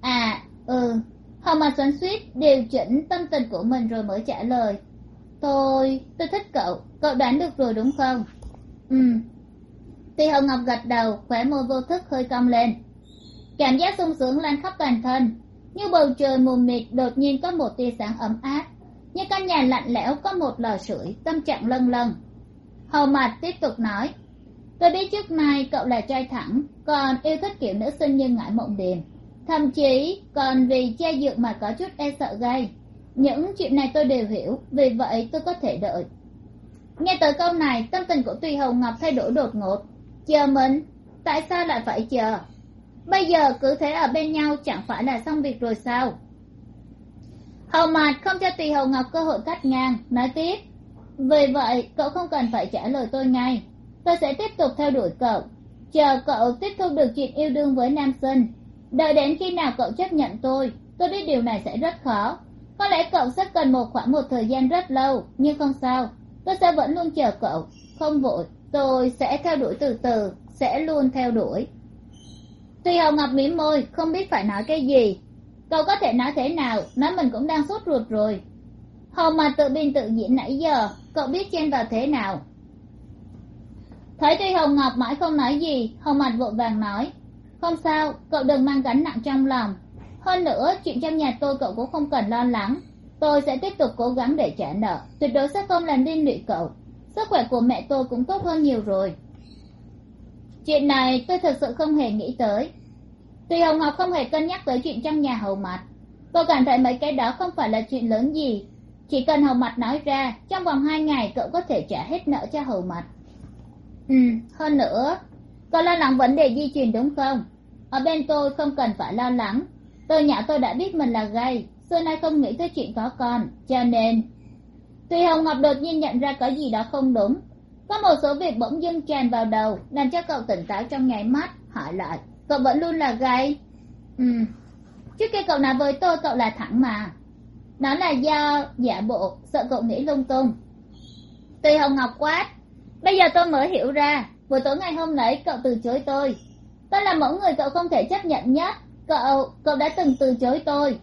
À ừ. Hầu mặt xoắn suýt điều chỉnh tâm tình của mình rồi mới trả lời. Tôi tôi thích cậu. Cậu đoán được rồi đúng không? Ừ. Tùy hầu ngọc gật đầu, khóe môi vô thức hơi cong lên. Cảm giác sung sướng lan khắp toàn thân như bầu trời mù mịt, đột nhiên có một tia sáng ấm áp. Như căn nhà lạnh lẽo, có một lò sưởi, tâm trạng lâng lâng. Hầu mặt tiếp tục nói, tôi biết trước nay cậu là trai thẳng, còn yêu thích kiểu nữ sinh như ngải mộng điềm. Thậm chí còn vì che dượng mà có chút e sợ gây những chuyện này tôi đều hiểu, vì vậy tôi có thể đợi. Nghe tới câu này, tâm tình của tùy hầu ngọc thay đổi đột ngột. Chờ mình, tại sao lại phải chờ? Bây giờ cứ thế ở bên nhau chẳng phải là xong việc rồi sao? Hầu mạt không cho tùy hầu ngọc cơ hội cắt ngang, nói tiếp. Vì vậy, cậu không cần phải trả lời tôi ngay. Tôi sẽ tiếp tục theo đuổi cậu. Chờ cậu tiếp thu được chuyện yêu đương với nam sinh đợi đến khi nào cậu chấp nhận tôi tôi biết điều này sẽ rất khó. Có lẽ cậu sẽ cần một khoảng một thời gian rất lâu, nhưng không sao. Tôi sẽ vẫn luôn chờ cậu. Không vội, tôi sẽ theo đuổi từ từ, sẽ luôn theo đuổi tuy hồng ngọc mỉm môi, không biết phải nói cái gì. Cậu có thể nói thế nào, nói mình cũng đang sốt ruột rồi. Hồng mà tự biên tự diễn nãy giờ, cậu biết chen vào thế nào? Thấy tuy hồng ngọc mãi không nói gì, hồng mặt vội vàng nói, không sao, cậu đừng mang gánh nặng trong lòng. Hơn nữa, chuyện trong nhà tôi cậu cũng không cần lo lắng. Tôi sẽ tiếp tục cố gắng để trả nợ, tuyệt đối sẽ không làm liên lụy cậu. Sức khỏe của mẹ tôi cũng tốt hơn nhiều rồi chuyện này tôi thực sự không hề nghĩ tới. Tuy hồng ngọc không hề cân nhắc tới chuyện trong nhà hầu mặt. Cô cảm thấy mấy cái đó không phải là chuyện lớn gì. Chỉ cần hầu mặt nói ra, trong vòng hai ngày cậu có thể trả hết nợ cho hầu mặt. Ừ hơn nữa cậu lo lắng vấn đề di truyền đúng không? Ở bên tôi không cần phải lo lắng. Từ nhỏ tôi đã biết mình là gay, xưa nay không nghĩ tới chuyện có con, cho nên. Tuy hồng ngọc đột nhiên nhận ra có gì đó không đúng có một số việc bỗng dưng tràn vào đầu, làm cho cậu tỉnh táo trong nháy mắt. Hỏi lại, cậu vẫn luôn là gay? Ừ. Trước kia cậu nói với tôi, cậu là thẳng mà. Đó là do giả bộ, sợ cậu nghĩ lung tung. Tùy hồng ngọc quát, bây giờ tôi mới hiểu ra, buổi tối ngày hôm nấy cậu từ chối tôi. Tôi là mẫu người cậu không thể chấp nhận nhất. Cậu cậu đã từng từ chối tôi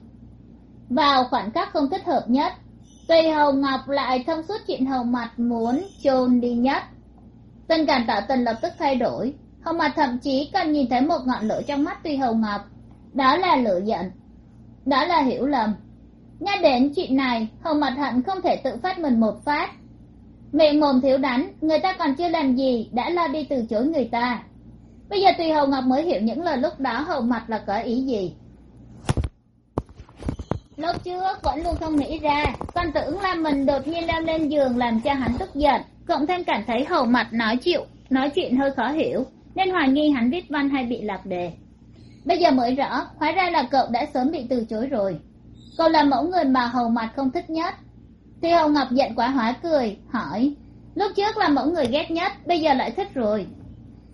vào khoảnh khắc không thích hợp nhất tuy hồng ngọc lại thông suốt chuyện hồng mặt muốn chôn đi nhất. Tình cảm tỏ tình lập tức thay đổi. Hồng mặt thậm chí còn nhìn thấy một ngọn lửa trong mắt tuy hồng ngọc. Đó là lửa giận. Đó là hiểu lầm. Nhắc đến chuyện này, hồng mặt hận không thể tự phát mình một phát. Miệng mồm thiếu đánh người ta còn chưa làm gì, đã lo đi từ chối người ta. Bây giờ tùy hồng ngọc mới hiểu những lời lúc đó hồng mặt là có ý gì lúc trước vẫn luôn không nghĩ ra còn tưởng là mình đột nhiên leo lên giường làm cho hắn tức giận. Cộng thêm cảm thấy hầu mặt nói chịu, nói chuyện hơi khó hiểu, nên hoài nghi hắn viết văn hay bị lạc đề. Bây giờ mới rõ, hóa ra là cậu đã sớm bị từ chối rồi. Cậu là mẫu người mà hầu mặt không thích nhất. Thì hầu ngọc giận quá hóa cười, hỏi, lúc trước là mẫu người ghét nhất, bây giờ lại thích rồi.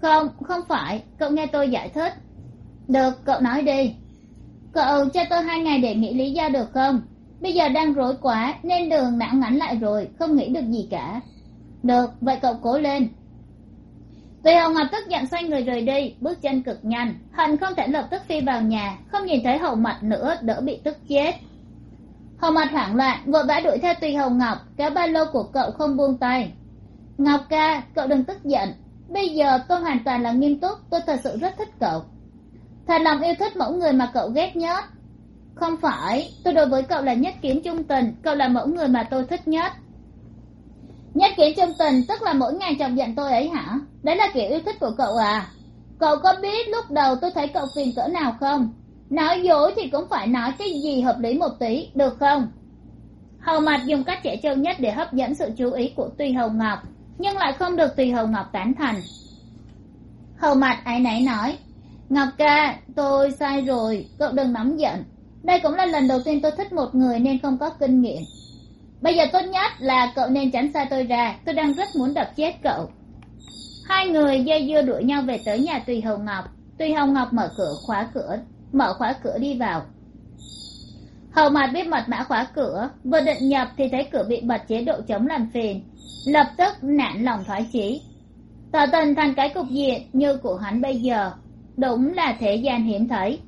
Không không phải, cậu nghe tôi giải thích. Được, cậu nói đi cậu cho tôi hai ngày để nghĩ lý do được không? Bây giờ đang rối quá, nên đường não ngắn lại rồi, không nghĩ được gì cả. Được, vậy cậu cố lên. Tuy hồng ngọc tức giận xoay người rời đi, bước chân cực nhanh. Hận không thể lập tức phi vào nhà, không nhìn thấy hậu mặt nữa, đỡ bị tức chết. Hậu mặt hoảng loạn, vội vã đuổi theo tùy hồng ngọc, kéo ba lô của cậu không buông tay. Ngọc ca, cậu đừng tức giận. Bây giờ tôi hoàn toàn là nghiêm túc, tôi thật sự rất thích cậu thật lòng yêu thích mẫu người mà cậu ghét nhất. Không phải, tôi đối với cậu là nhất kiến trung tình, cậu là mẫu người mà tôi thích nhất. Nhất kiến trung tình tức là mỗi ngày chọc giận tôi ấy hả? Đấy là kiểu yêu thích của cậu à? Cậu có biết lúc đầu tôi thấy cậu phiền cỡ nào không? Nói dối thì cũng phải nói cái gì hợp lý một tí, được không? Hầu mặt dùng cách trẻ trâu nhất để hấp dẫn sự chú ý của tùy hầu ngọc, nhưng lại không được tùy hầu ngọc tán thành. Hầu mặt ai náy nói ngọc ca, tôi sai rồi, cậu đừng nóng giận. Đây cũng là lần đầu tiên tôi thích một người nên không có kinh nghiệm. Bây giờ tốt nhất là cậu nên tránh xa tôi ra, tôi đang rất muốn đập chết cậu. Hai người dây dưa đuổi nhau về tới nhà tùy hồng ngọc. Tùy hồng ngọc mở cửa khóa cửa, mở khóa cửa đi vào. Hầu mặt biết mật mã khóa cửa, vừa định nhập thì thấy cửa bị bật chế độ chống làm phiền. Lập tức nản lòng thoái chí. Tỏ tình thành cái cục diện như của hắn bây giờ đúng là thế gian hiếm thấy.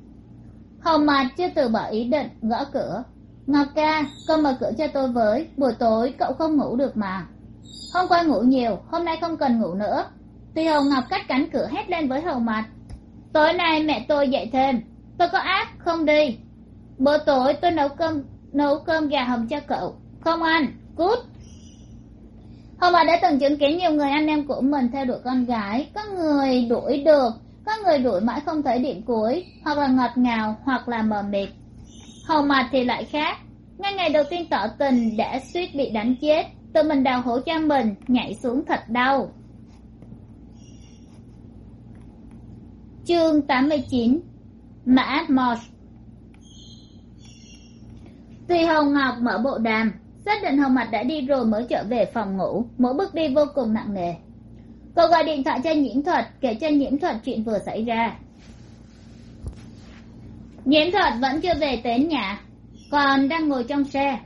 Hồng Mạt chưa từ bỏ ý định gõ cửa, ngọc ca, con mở cửa cho tôi với, buổi tối cậu không ngủ được mà. Hôm qua ngủ nhiều, hôm nay không cần ngủ nữa. Tuy hồng ngọc cắt cánh cửa hét lên với Hồng Mạt. tối nay mẹ tôi dậy thêm, tôi có ác không đi. Bữa tối tôi nấu cơm nấu cơm gà hầm cho cậu, không ăn, cút. Hồng Mạt đã từng chứng kiến nhiều người anh em của mình theo đuổi con gái, có người đuổi được có người đuổi mãi không thấy điểm cuối, hoặc là ngọt ngào, hoặc là mờ mịt. Hầu mặt thì lại khác. Ngay ngày đầu tiên tỏ tình đã suýt bị đánh chết tự mình đào hổ cho mình, nhảy xuống thật đau. Chương tám mươi chín, mã mosh tuy hồng ngọc mở bộ đàm, xác định hồng mặt đã đi rồi mới trở về phòng ngủ, mỗi bước đi vô cùng nặng nề cô gọi điện thoại cho nhiễm thuật kể cho nhiễm thuật chuyện vừa xảy ra. Nhiễm thuật vẫn chưa về đến nhà còn đang ngồi trong xe.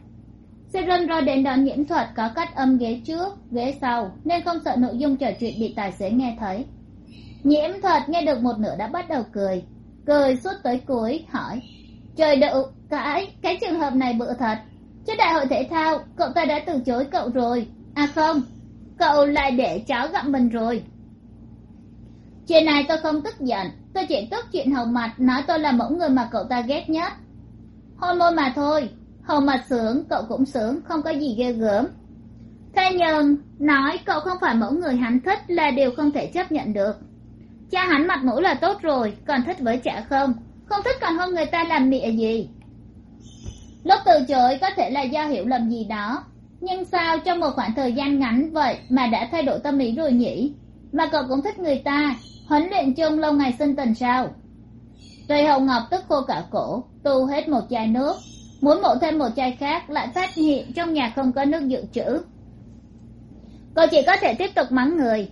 Xe rân ro đến đón nhiễm thuật có cách âm ghế trước ghế sau nên không sợ nội dung trò chuyện bị tài xế nghe thấy. Nhiễm thuật nghe được một nửa đã bắt đầu cười. Cười suốt tới cuối hỏi trời đậu, cái cái trường hợp này bự thật. Trước đại hội thể thao cậu ta đã từ chối cậu rồi. À không cậu lại để cháu gặp mình rồi. Chuyện này tôi không tức giận. Tôi chỉ tức chuyện hầu mặt nói tôi là mẫu người mà cậu ta ghét nhất. Hôn môi mà thôi. Hầu mặt sướng, cậu cũng sướng, không có gì ghê gớm. Thế nhưng, nói cậu không phải mẫu người hắn thích là điều không thể chấp nhận được. Cha hắn mặt mũi là tốt rồi, còn thích với chả không? Không thích còn hơn người ta làm mịa gì? Lúc từ chối có thể là do hiểu lầm gì đó nhưng sao trong một khoảng thời gian ngắn vậy mà đã thay đổi tâm lý rồi nhỉ? Mà cậu cũng thích người ta, huấn luyện chung lâu ngày sinh tình sao? Tùy hậu ngọc tức khô cả cổ, tu hết một chai nước. Muốn mổ thêm một chai khác lại phát hiện trong nhà không có nước dự trữ. Cậu chỉ có thể tiếp tục mắng người.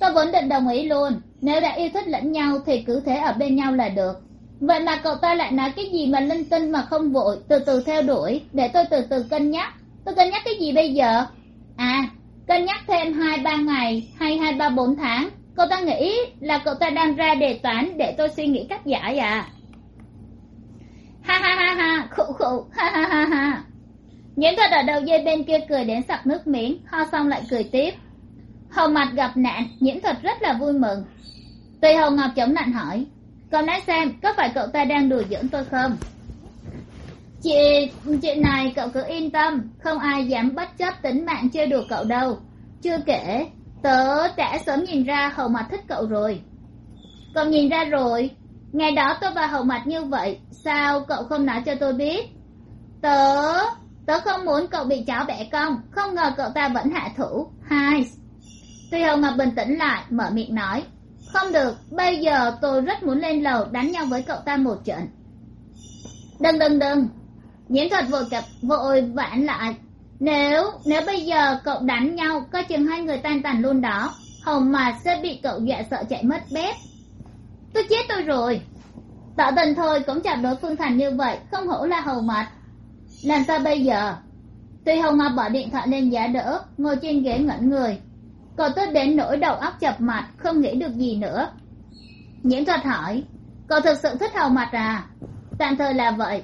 Tôi vốn định đồng ý luôn. Nếu đã yêu thích lẫn nhau thì cứ thế ở bên nhau là được. Vậy mà cậu ta lại nói cái gì mà linh tinh mà không vội, từ từ theo đuổi, để tôi từ từ cân nhắc tôi cân nhắc cái gì bây giờ? À cân nhắc thêm hai, ba ngày hay hai, ba, bốn tháng. Cậu ta nghĩ là cậu ta đang ra đề toán để tôi suy nghĩ cách giải à? Ha ha ha ha, khụ khụ, ha ha ha ha. Nhiễm thuật ở đầu dây bên kia cười đến sặc nước miếng, ho xong lại cười tiếp. Hầu mặt gặp nạn, nhiễm thuật rất là vui mừng. Tùy hồng ngọc chống nạnh hỏi, cậu nói xem có phải cậu ta đang đùa giỡn tôi không? Chị chuyện này, cậu cứ yên tâm. Không ai dám bất chấp tính mạng chơi đùa cậu đâu. Chưa kể, tớ đã sớm nhìn ra hầu mặt thích cậu rồi. Cậu nhìn ra rồi. Ngày đó tôi và hầu mặt như vậy, sao cậu không nói cho tôi biết? Tớ tớ không muốn cậu bị cháu bẻ cong không ngờ cậu ta vẫn hạ thủ. Hai. Tuy hầu mặt bình tĩnh lại, mở miệng nói. Không được, bây giờ tôi rất muốn lên lầu đánh nhau với cậu ta một trận. Đừng đừng đừng nhiễm thuật vội cặp vội vãn lại nếu nếu bây giờ cậu đánh nhau coi chừng hai người tan tành luôn đó. Hồng mà sẽ bị cậu dọa sợ chạy mất bếp. Tôi chết tôi rồi. Tỏ tình thôi cũng chạm đối phương thành như vậy, không hổ là hầu mặt làm sao bây giờ? Tuy hồng ngọc bỏ điện thoại lên giá đỡ, ngồi trên ghế ngẩn người. Cậu tức đến nỗi đầu óc chập mặt không nghĩ được gì nữa. Nhiễm thuật hỏi, cậu thực sự thích hầu mặt à? Tạm thời là vậy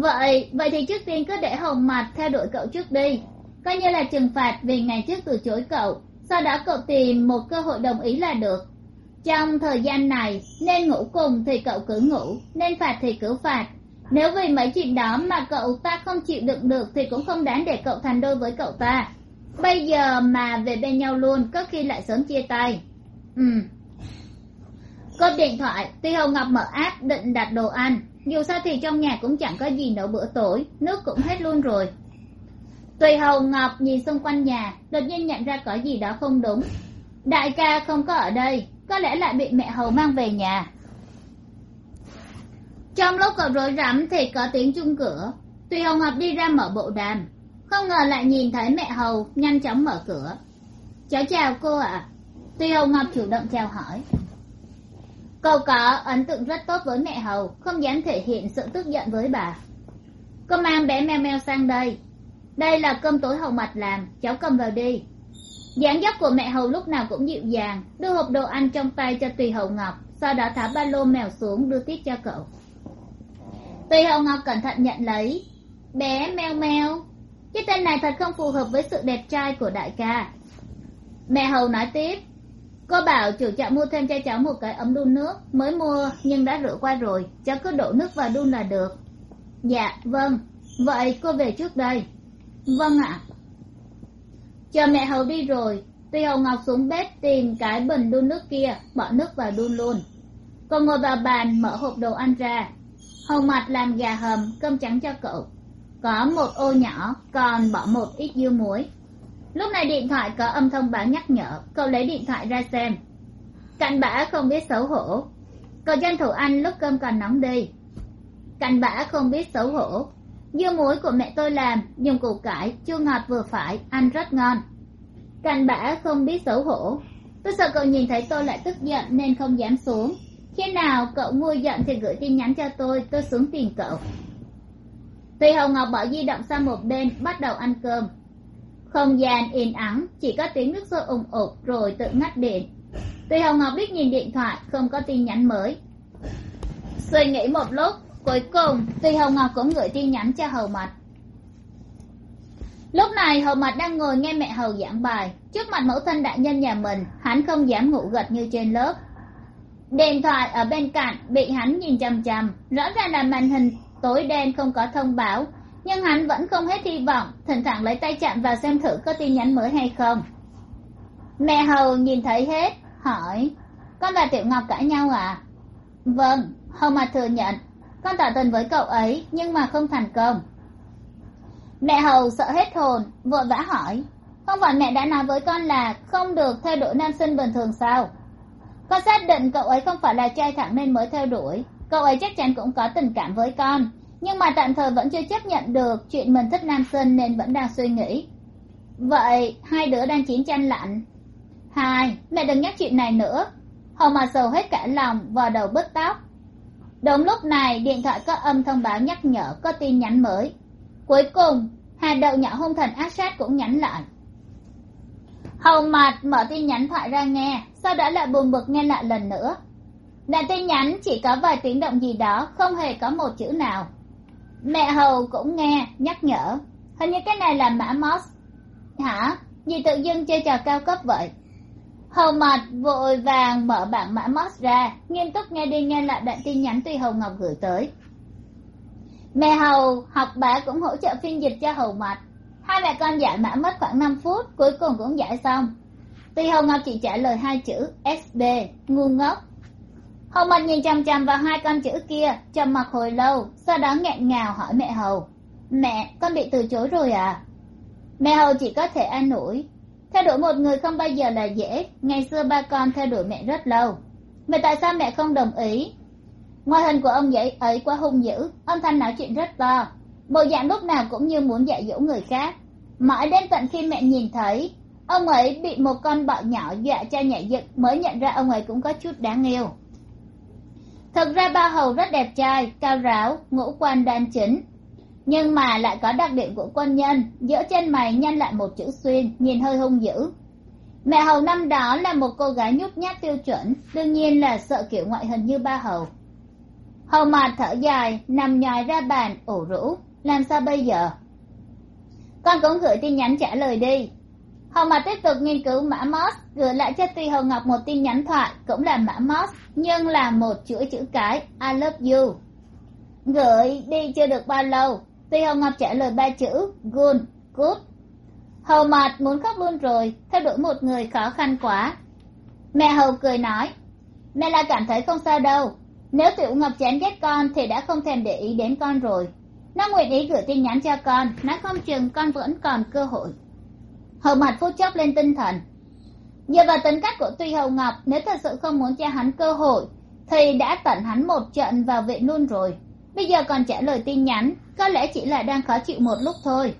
vậy vậy thì trước tiên cứ để hồng mặt theo đuổi cậu trước đi. Coi như là trừng phạt vì ngày trước từ chối cậu, sau đó cậu tìm một cơ hội đồng ý là được. Trong thời gian này, nên ngủ cùng thì cậu cứ ngủ, nên phạt thì cứ phạt. Nếu vì mấy chuyện đó mà cậu ta không chịu đựng được thì cũng không đáng để cậu thành đôi với cậu ta. Bây giờ mà về bên nhau luôn, có khi lại sớm chia tay. Ừ. Cốp điện thoại tuy hồng ngọc mở app định đặt đồ ăn dù sao thì trong nhà cũng chẳng có gì nấu bữa tối, nước cũng hết luôn rồi. Tùy hầu ngọc nhìn xung quanh nhà, đột nhiên nhận ra có gì đó không đúng. Đại ca không có ở đây, có lẽ lại bị mẹ hầu mang về nhà. Trong lúc cậu rối rắm thì có tiếng chung cửa. Tùy hồng ngọc đi ra mở bộ đàm. Không ngờ lại nhìn thấy mẹ hầu nhanh chóng mở cửa. Cháu chào cô ạ. À. tùy hồng ngọc chủ động chào hỏi cậu có ấn tượng rất tốt với mẹ hầu, không dám thể hiện sự tức giận với bà. Cô mang bé meo meo sang đây. Đây là cơm tối hầu mặt làm, cháu cầm vào đi. Dáng dấp của mẹ hầu lúc nào cũng dịu dàng, đưa hộp đồ ăn trong tay cho tùy hầu ngọc, sau đó thả ba lô mèo xuống đưa tiếp cho cậu. Tùy hầu ngọc cẩn thận nhận lấy. Bé meo meo, cái tên này thật không phù hợp với sự đẹp trai của đại ca. Mẹ hầu nói tiếp cô bảo chủ trọ mua thêm cho cháu một cái ấm đun nước. Mới mua, nhưng đã rửa qua rồi. Cháu cứ đổ nước vào đun là được. Dạ vâng. Vậy cô về trước đây. Vâng ạ. Chờ mẹ hầu đi rồi. Tuy hầu ngọc xuống bếp tìm cái bình đun nước kia, bỏ nước vào đun luôn. Cô ngồi vào bàn, mở hộp đồ ăn ra. Hầu mặt làm gà hầm, cơm trắng cho cậu. Có một ô nhỏ, còn bỏ một ít dưa muối lúc này điện thoại có âm thông báo nhắc nhở. Cậu lấy điện thoại ra xem. Cặn bã không biết xấu hổ. Cậu tranh thủ ăn lúc cơm còn nóng đi. Cặn bã không biết xấu hổ. Dưa muối của mẹ tôi làm, dùng củ cải, chua ngọt vừa phải, ăn rất ngon. Cặn bã không biết xấu hổ. Tôi sợ cậu nhìn thấy tôi lại tức giận nên không dám xuống. Khi nào cậu nguôi giận thì gửi tin nhắn cho tôi tôi xuống tìm cậu. Tùy hồng ngọc bỏ di động sang một bên, bắt đầu ăn cơm không gian yên ắng, chỉ có tiếng nước sôi ùng ục rồi tự ngắt điện. Tuy hồng ngọc biết nhìn điện thoại, không có tin nhắn mới. Suy nghĩ một lúc, cuối cùng Tuy hồng ngọc cũng gửi tin nhắn cho hầu mặt lúc này hầu mặt đang ngồi nghe mẹ hầu giảng bài. Trước mặt mẫu thân đại nhân nhà mình, hắn không dám ngủ gật như trên lớp. Điện thoại ở bên cạnh bị hắn nhìn chằm chằm. Rõ ràng là màn hình tối đen không có thông báo nhưng hắn vẫn không hết hy vọng, thỉnh thoảng lấy tay chạm vào xem thử có tin nhắn mới hay không. Mẹ hầu nhìn thấy hết, hỏi, con và tiểu ngọc cãi nhau à? Vâng hầu mặt thừa nhận, con tỏ tình với cậu ấy, nhưng mà không thành công. Mẹ hầu sợ hết hồn, vội vã hỏi, không phải mẹ đã nói với con là không được theo đuổi nam sinh bình thường sao? Con xác định cậu ấy không phải là trai thẳng nên mới theo đuổi, cậu ấy chắc chắn cũng có tình cảm với con nhưng mà tạm thời vẫn chưa chấp nhận được chuyện mình thích nam sinh nên vẫn đang suy nghĩ. Vậy, hai đứa đang chiến tranh lạnh. Hai, mẹ đừng nhắc chuyện này nữa. Hồng mà sầu hết cả lòng vào đầu bứt tóc. Đúng lúc này, điện thoại có âm thông báo nhắc nhở, có tin nhắn mới. Cuối cùng hà đậu nhỏ hung thần ác sát cũng nhắn lại. Hầu mặt mở tin nhắn thoại ra nghe, sau đó lại buồn bực nghe lại lần nữa. Đoạn tin nhắn chỉ có vài tiếng động gì đó, không hề có một chữ nào mẹ hầu cũng nghe, nhắc nhở. Hình như cái này là mã mos hả? Gì tự dưng chơi trò cao cấp vậy. Hầu mặt vội vàng mở bảng mã mos ra, nghiêm túc nghe đi nghe lại đoạn tin nhắn tuy hầu ngọc gửi tới. Mẹ hầu học bá cũng hỗ trợ phiên dịch cho hầu mặt hai mẹ con giải mã mất khoảng năm phút, cuối cùng cũng giải xong. Tuy hầu ngọc chỉ trả lời hai chữ sb ngu ngốc hầu mật nhìn chằm chằm vào hai con chữ kia, trầm mặc hồi lâu, sau đó nghẹn ngào hỏi mẹ hầu. Mẹ, con bị từ chối rồi à mẹ hầu chỉ có thể an ủi. Theo đuổi một người không bao giờ là dễ, ngày xưa ba con theo đuổi mẹ rất lâu. Vậy tại sao mẹ không đồng ý? Ngoại hình của ông ấy ấy quá hung dữ, âm thanh nói chuyện rất to. Bộ dạng lúc nào cũng như muốn dạy dỗ người khác. Mãi đến tận khi mẹ nhìn thấy, ông ấy bị một con bọ nhỏ dọa cho nhảy dựng mới nhận ra ông ấy cũng có chút đáng yêu thực ra ba hầu rất đẹp trai, cao ráo, ngũ quan đan chính. Nhưng mà lại có đặc điểm của quân nhân, giữa chân mày nhăn lại một chữ xuyên, nhìn hơi hung dữ. Mẹ hầu năm đó là một cô gái nhút nhát tiêu chuẩn, đương nhiên là sợ kiểu ngoại hình như ba hầu. Hầu mạt thở dài, nằm nhòi ra bàn, ủ rũ. Làm sao bây giờ? Con cũng gửi tin nhắn trả lời đi. Hầu mạt tiếp tục nghiên cứu mã mos gửi lại cho tùy hồng ngọc một tin nhắn thoại, cũng là mã mos nhưng là một chuỗi chữ cái, i love you. Gửi đi chưa được bao lâu tùy hồng ngọc trả lời ba chữ, good good. Hầu mạt muốn khóc luôn rồi, theo đuổi một người khó khăn quá. Mẹ hầu cười nói, mẹ là cảm thấy không sao đâu. Nếu tiểu ngọc chán ghét con thì đã không thèm để ý đến con rồi. Nó nguyện ý gửi tin nhắn cho con nó không chừng con vẫn còn cơ hội. Hầu mặt phút chốc lên tinh thần nhờ vào tính cách của tuy hầu ngọc, nếu thật sự không muốn cho hắn cơ hội, thì đã tận hắn một trận vào viện luôn rồi. Bây giờ còn trả lời tin nhắn, có lẽ chỉ là đang khó chịu một lúc thôi.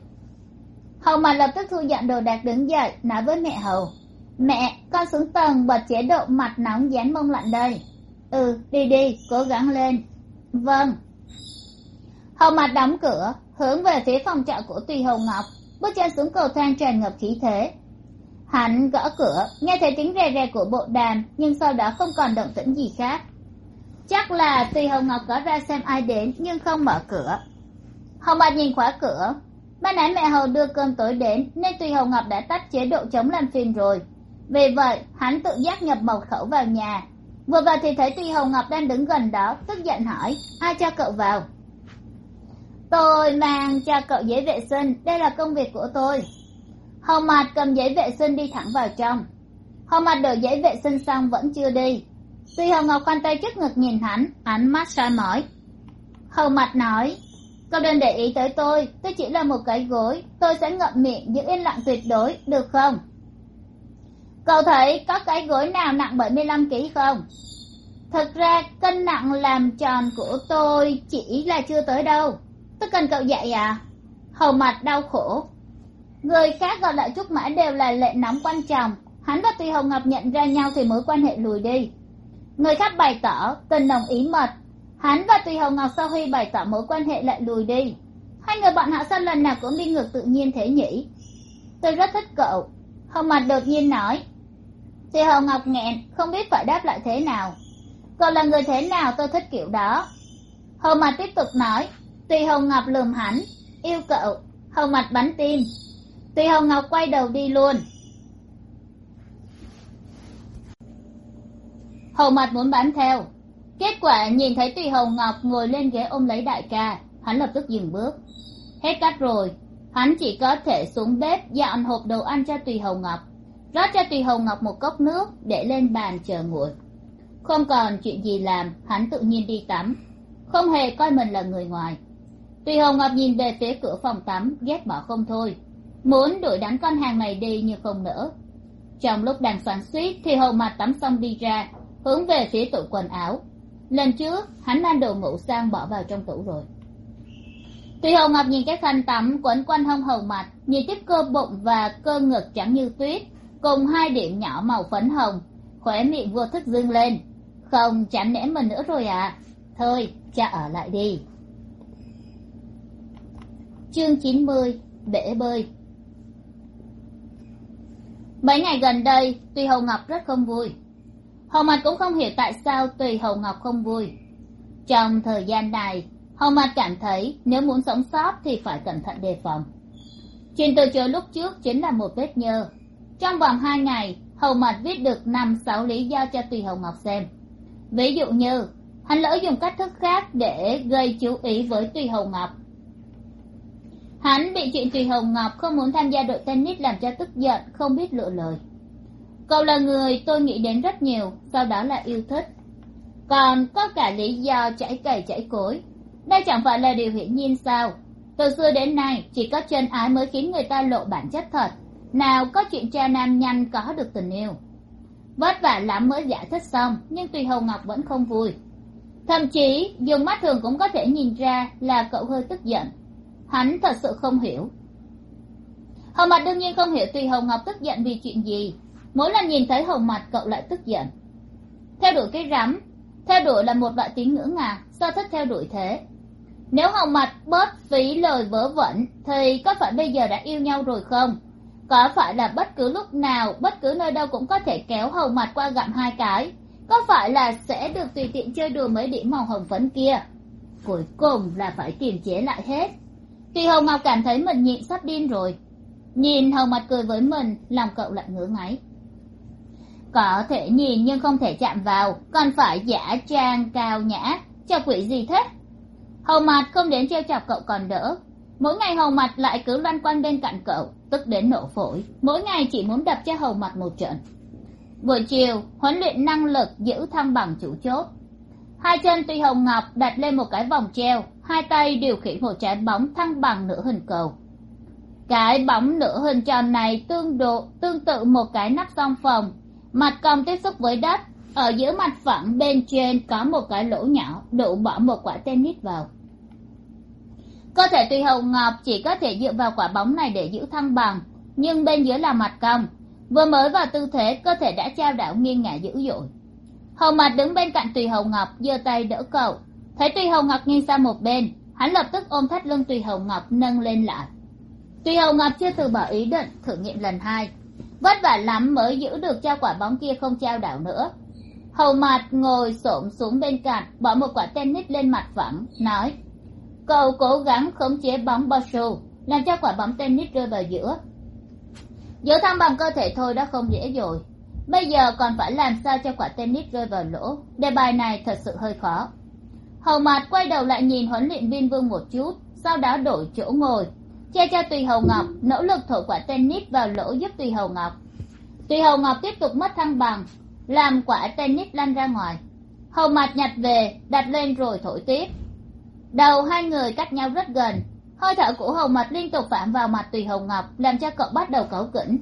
Hầu mà lập tức thu dọn đồ đạc đứng dậy, nói với mẹ hầu mẹ, con xuống tầng bật chế độ mặt nóng dán mông lạnh đây. Ừ đi đi, cố gắng lên. Vâng. Hầu mặt đóng cửa, hướng về phía phòng trọ của tùy hầu ngọc, bước chân xuống cầu thang tràn ngập khí thế hắn gõ cửa, nghe thấy tiếng rè rè của bộ đàm, nhưng sau đó không còn động tĩnh gì khác. Chắc là tùy hồng ngọc có ra xem ai đến, nhưng không mở cửa. Hồng bạch nhìn khóa cửa. Ban nãy mẹ hầu đưa cơm tối đến, nên tùy hồng ngọc đã tắt chế độ chống làm phiền rồi. Vì vậy, hắn tự giác nhập mật khẩu vào nhà. Vừa vào thì thấy tuy hồng ngọc đang đứng gần đó, tức giận hỏi, ai cho cậu vào? Tôi mang cho cậu giấy vệ sinh, đây là công việc của tôi. Hầu mặt cầm giấy vệ sinh đi thẳng vào trong. Hầu mặt đổ giấy vệ sinh xong vẫn chưa đi. Tuy hồng ngọc khoanh tay trước ngực nhìn hắn, ánh mắt soi mỏi. Hầu mặt nói, cậu đừng để ý tới tôi tôi chỉ là một cái gối, tôi sẽ ngậm miệng giữ yên lặng tuyệt đối, được không? Cậu thấy có cái gối nào nặng bảy mươi lăm ký không? Thực ra, cân nặng làm tròn của tôi chỉ là chưa tới đâu. Tôi cần cậu dạy à? Hầu mặt đau khổ người khác gọi lại trúc mã đều là lệ nóng quan trọng hắn và tùy hồng ngọc nhận ra nhau thì mối quan hệ lùi đi. Người khác bày tỏ tình đồng ý mật. Hắn và tùy hồng ngọc sau khi bày tỏ mối quan hệ lại lùi đi. Hai người bọn họ sao lần nào cũng đi ngược tự nhiên thế nhỉ? Tôi rất thích cậu. Hồng mặt đột nhiên nói. Tùy hồng ngọc nghẹn, không biết phải đáp lại thế nào. Cậu là người thế nào tôi thích kiểu đó? Hồng mặt tiếp tục nói. Tùy hồng ngọc lườm hắn. Yêu cậu. Hồng mặt bắn tim tùy Hồng ngọc quay đầu đi luôn. Hầu mặt muốn bám theo. Kết quả nhìn thấy tùy Hồng ngọc ngồi lên ghế ôm lấy đại ca, hắn lập tức dừng bước. Hết cách rồi, hắn chỉ có thể xuống bếp dọn hộp đồ ăn cho tùy Hồng ngọc. Rót cho tùy hồng ngọc một cốc nước để lên bàn chờ nguội. Không còn chuyện gì làm, hắn tự nhiên đi tắm. Không hề coi mình là người ngoài. Tùy hồng ngọc nhìn về phía cửa phòng tắm, ghét bỏ không thôi muốn đuổi đánh con hàng này đi nhưng không nỡ. Trong lúc đang xoắn suýt thì hầu mặt tắm xong đi ra, hướng về phía tủ quần áo. Lần trước, hắn mang đồ ngủ sang bỏ vào trong tủ rồi. Tuy hầu ngọc nhìn cái khăn tắm quấn quanh hông hầu mặt, nhìn tiếp cơ bụng và cơ ngực trắng như tuyết, cùng hai điểm nhỏ màu phấn hồng, khóe miệng vô thức dưng lên. Không chán nẽ mình nữa rồi à thôi, cha ở lại đi. Chương chín mươi, bể bơi mấy ngày gần đây, tùy hầu ngọc rất không vui. Hầu mặt cũng không hiểu tại sao tùy hầu ngọc không vui. Trong thời gian này, hầu mặt cảm thấy nếu muốn sống sót thì phải cẩn thận đề phòng. Chuyện từ chối lúc trước chính là một vết nhơ. Trong vòng hai ngày, hầu mạt viết được năm, sáu lý do cho tùy hồng ngọc xem. Ví dụ như, hắn lỡ dùng cách thức khác để gây chú ý với tùy hồng ngọc hắn bị chuyện tùy hồng ngọc không muốn tham gia đội tennis làm cho tức giận, không biết lựa lời. Cậu là người tôi nghĩ đến rất nhiều, sau đó là yêu thích. Còn có cả lý do chảy cầy chảy cối. Đây chẳng phải là điều hiển nhiên sao? Từ xưa đến nay, chỉ có chân ái mới khiến người ta lộ bản chất thật. Nào có chuyện cha nam nhanh có được tình yêu. Vất vả lắm mới giải thích xong, nhưng tùy hồng ngọc vẫn không vui. Thậm chí, dùng mắt thường cũng có thể nhìn ra là cậu hơi tức giận hắn thật sự không hiểu. Hồng mặt đương nhiên không hiểu tùy hồng ngọc tức giận vì chuyện gì. Mỗi lần nhìn thấy hồng mặt cậu lại tức giận. Theo đuổi cái rắm, theo đuổi là một loại tín ngưỡng à sao thích theo đuổi thế? Nếu hồng mặt bớt phí lời vớ vẩn, thì có phải bây giờ đã yêu nhau rồi không? Có phải là bất cứ lúc nào, bất cứ nơi đâu cũng có thể kéo hồng mặt qua gặm hai cái? Có phải là sẽ được tùy tiện chơi đùa mấy điểm màu hồng phấn kia? Cuối cùng là phải kiềm chế lại hết thì hồng ngọc cảm thấy mình nhịn sắp điên rồi, nhìn hồng mặt cười với mình, lòng cậu lại ngứa ngáy. Có thể nhìn nhưng không thể chạm vào, còn phải giả trang cao nhã, cho quỷ gì thế? Hầu mặt không đến trêu chọc cậu còn đỡ. Mỗi ngày hầu mặt lại cứ loanh quanh bên cạnh cậu, tức đến nổ phổi. Mỗi ngày chỉ muốn đập cho hầu mặt một trận. Buổi chiều, huấn luyện năng lực giữ thăng bằng chủ chốt hai chân tuy hồng ngọc đặt lên một cái vòng treo, hai tay điều khiển một trái bóng thăng bằng nửa hình cầu. Cái bóng nửa hình tròn này tương độ, tương tự một cái nắp song phòng. Mặt cong tiếp xúc với đất, ở giữa mặt phẳng bên trên có một cái lỗ nhỏ đủ bỏ một quả tennis vào. Cơ thể tùy hồng ngọc chỉ có thể dựa vào quả bóng này để giữ thăng bằng, nhưng bên dưới là mặt cong. Vừa mới vào tư thế, cơ thể đã trao đảo nghiêng ngả dữ dội hầu mặt đứng bên cạnh tùy hầu ngọc, giơ tay đỡ cậu. Thấy tùy hầu ngọc nghiêng sang một bên, hắn lập tức ôm thắt lưng tùy hầu ngọc, nâng lên lại. Tùy hầu ngọc chưa từ bỏ ý định, thử nghiệm lần hai. Vất vả lắm mới giữ được cho quả bóng kia không trao đảo nữa. Hầu mặt ngồi xổm xuống bên cạnh, bỏ một quả tennis lên mặt phẳng, nói, cậu cố gắng khống chế bóng bao su làm cho quả bóng tennis rơi vào giữa. Giữ thăng bằng cơ thể thôi đã không dễ rồi bây giờ còn phải làm sao cho quả tennis rơi vào lỗ? Đề bài này thật sự hơi khó. Hầu mặt quay đầu lại nhìn huấn luyện viên vương một chút, sau đó đổi chỗ ngồi, che cho tùy hầu ngọc nỗ lực thổi quả tennis vào lỗ giúp tùy hầu ngọc. Tùy hầu ngọc tiếp tục mất thăng bằng, làm quả tennis lăn ra ngoài. Hầu mặt nhặt về, đặt lên rồi thổi tiếp. Đầu hai người cách nhau rất gần, hơi thở của hầu mặt liên tục phạm vào mặt tùy hầu ngọc, làm cho cậu bắt đầu cáu kỉnh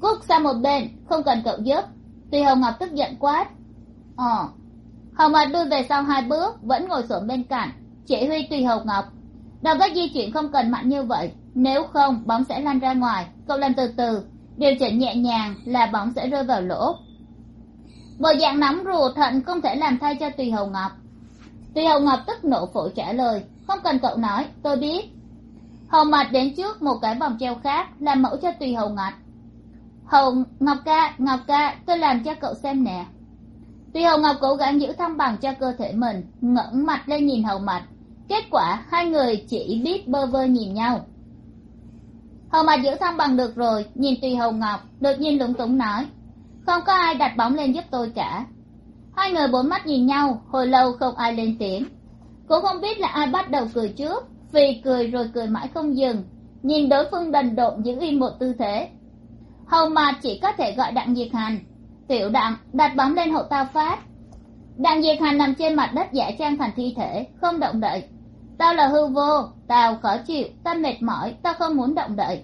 cút sang một bên, không cần cậu giúp. Tuy hồng ngọc tức giận quát ờ hồng ngọc đuôi về sau hai bước, vẫn ngồi xổm bên cạnh, chỉ huy tùy hồng ngọc. Động tác di chuyển không cần mạnh như vậy. Nếu không, bóng sẽ lăn ra ngoài. Cậu làm từ từ, điều chỉnh nhẹ nhàng là bóng sẽ rơi vào lỗ. Bộ dạng nóng rùa thận không thể làm thay cho tùy hồng ngọc. Tùy hồng ngọc tức nộ phổi trả lời, không cần cậu nói, tôi biết. Hồng mạch đến trước một cái vòng treo khác làm mẫu cho tùy hồng ngọc hầu ngọc ca ngọc ca, tôi làm cho cậu xem nè. Tuy hầu ngọc cố gắng giữ thăng bằng cho cơ thể mình, ngẩng mặt lên nhìn hầu mặt kết quả, hai người chỉ biết bơ vơ nhìn nhau. Hầu mặt giữ thăng bằng được rồi, nhìn tùy hầu ngọc, đột nhiên lúng túng nói. Không có ai đặt bóng lên giúp tôi cả. Hai người bốn mắt nhìn nhau, hồi lâu không ai lên tiếng. Cũng không biết là ai bắt đầu cười trước, vì cười rồi cười mãi không dừng. Nhìn đối phương đần độn giữ im một tư thế hầu mà chỉ có thể gọi đặng diệt hành. Tiểu đặng, đặt bóng lên hậu tao phát. Đặng diệt hành nằm trên mặt đất giả trang thành thi thể, không động đậy. Tao là hư vô, tao khó chịu, tao mệt mỏi, tao không muốn động đậy.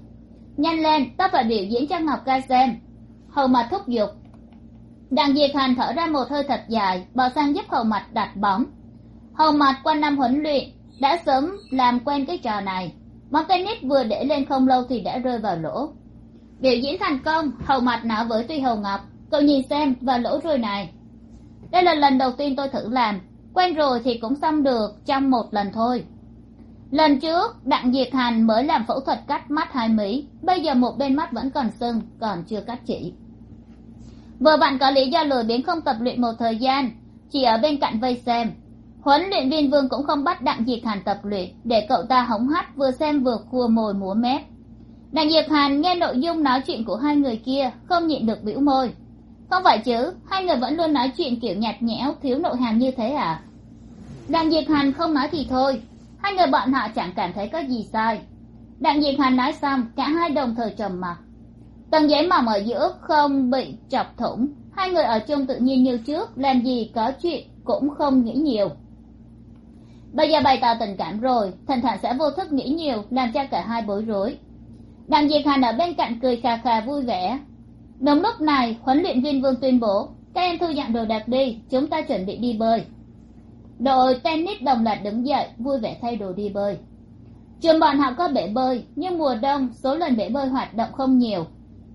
Nhanh lên, tao phải biểu diễn cho ngọc ca xem. Hầu mặt thúc giục. Đặng diệt hành thở ra một hơi thật dài, bỏ sang giúp hầu mặt đặt bóng. Hầu mặt qua năm huấn luyện, đã sớm làm quen cái trò này. Món tennis vừa để lên không lâu thì đã rơi vào lỗ biểu diễn thành công, hầu mặt nở với tuy hầu ngọc. Cậu nhìn xem và lỗ ruồi này. Đây là lần đầu tiên tôi thử làm. Quen rồi thì cũng xong được, trong một lần thôi. Lần trước, đặng diệt hành mới làm phẫu thuật cắt mắt hai mí. Bây giờ một bên mắt vẫn còn sưng, còn chưa cắt chỉ. Vừa bạn có lý do lười biếng không tập luyện một thời gian, chỉ ở bên cạnh vây xem. Huấn luyện viên vương cũng không bắt đặng diệt hàn tập luyện, để cậu ta hống hắt vừa xem vừa khua mồi múa mép đặng diệp hàn nghe nội dung nói chuyện của hai người kia, không nhịn được bĩu môi. Không phải chứ, hai người vẫn luôn nói chuyện kiểu nhạt nhẽo, thiếu nội hàm như thế à? Đặng diệp hàn không nói thì thôi, hai người bọn họ chẳng cảm thấy có gì sai. Đặng diệp hàn nói xong, cả hai đồng thời trầm mặc. Tầng giấy mỏng ở giữa không bị chọc thủng, hai người ở chung tự nhiên như trước, làm gì có chuyện cũng không nghĩ nhiều. Bây giờ bày tỏ tình cảm rồi, thỉnh thoảng sẽ vô thức nghĩ nhiều, làm cho cả hai bối rối đặng diệt hàn ở bên cạnh cười khà khà vui vẻ. Đúng lúc này, huấn luyện viên vương tuyên bố, các em thu dọn đồ đạc đi, chúng ta chuẩn bị đi bơi. Đội tennis đồng loạt đứng dậy, vui vẻ thay đồ đi bơi. Trường bọn họ có bể bơi, nhưng mùa đông, số lần bể bơi hoạt động không nhiều.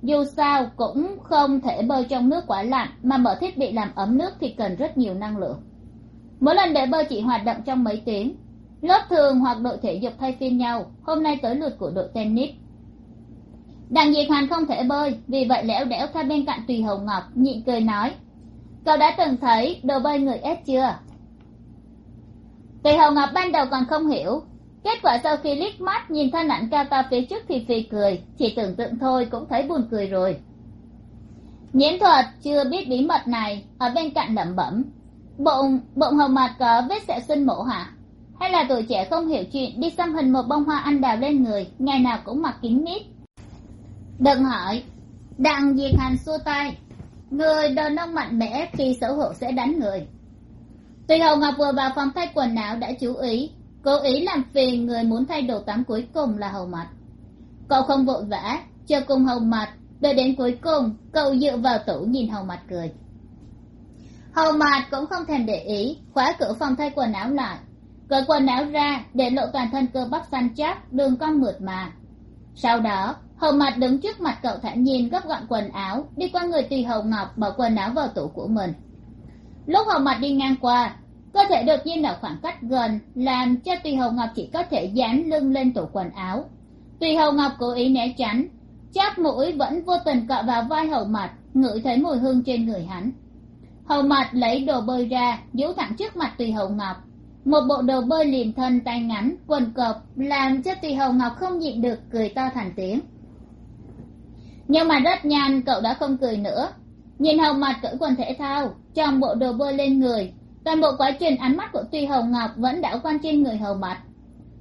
Dù sao, cũng không thể bơi trong nước quá lạnh, mà mở thiết bị làm ấm nước thì cần rất nhiều năng lượng. Mỗi lần bể bơi chỉ hoạt động trong mấy tiếng. Lớp thường hoặc đội thể dục thay phiên nhau. Hôm nay tới lượt của đội tennis đặng diệt hoàn không thể bơi, vì vậy lẽo đẽo theo bên cạnh tùy hồng ngọc, nhịn cười nói, cậu đã từng thấy đồ bơi người ép chưa? Tùy hồng ngọc ban đầu còn không hiểu. Kết quả sau khi liếc mắt nhìn thân ảnh cao to phía trước thì phì cười, chỉ tưởng tượng thôi cũng thấy buồn cười rồi. Nhiễm thuật chưa biết bí mật này, ở bên cạnh lẩm bẩm, bụng bụng hồng mặt có vết sẹo sinh mổ hả? Hay là tuổi trẻ không hiểu chuyện đi xăm hình một bông hoa anh đào lên người, ngày nào cũng mặc kính mít? Đừng hỏi. Đặng diệt hành xua tay. Người đàn ông mạnh mẽ khi xấu hổ sẽ đánh người. Tuy hầu ngọc vừa vào phòng thay quần áo đã chú ý, cố ý làm phiền người muốn thay đồ tắm cuối cùng là hầu mặt cậu không vội vã, chờ cùng hầu mặt đợi đến cuối cùng, cậu dựa vào tủ nhìn hầu mặt cười. Hầu mặt cũng không thèm để ý, khóa cửa phòng thay quần áo lại. Cởi quần áo ra, để lộ toàn thân cơ bắp săn chắc, đường cong mượt mà. Sau đó hầu mặt đứng trước mặt cậu thản nhiên gấp gọn quần áo, đi qua người tùy hầu ngọc bỏ quần áo vào tủ của mình. Lúc hầu mặt đi ngang qua, cơ thể đột nhiên ở khoảng cách gần, làm cho tùy hầu ngọc chỉ có thể dán lưng lên tủ quần áo. Tùy hầu ngọc cố ý né tránh chát mũi vẫn vô tình cọ vào vai hầu mặt ngửi thấy mùi hương trên người hắn. Hầu mặt lấy đồ bơi ra giũ thẳng trước mặt tùy hầu ngọc. Một bộ đồ bơi liền thân tay ngắn, quần cộc làm cho tùy hầu ngọc không nhịn được cười to thành tiếng nhưng mà rất nhanh, cậu đã không cười nữa. Nhìn hồng mặt cởi quần thể thao trong bộ đồ bơi lên người, toàn bộ quá trình ánh mắt của tuy hồng ngọc vẫn đảo quan trên người hồng mặt.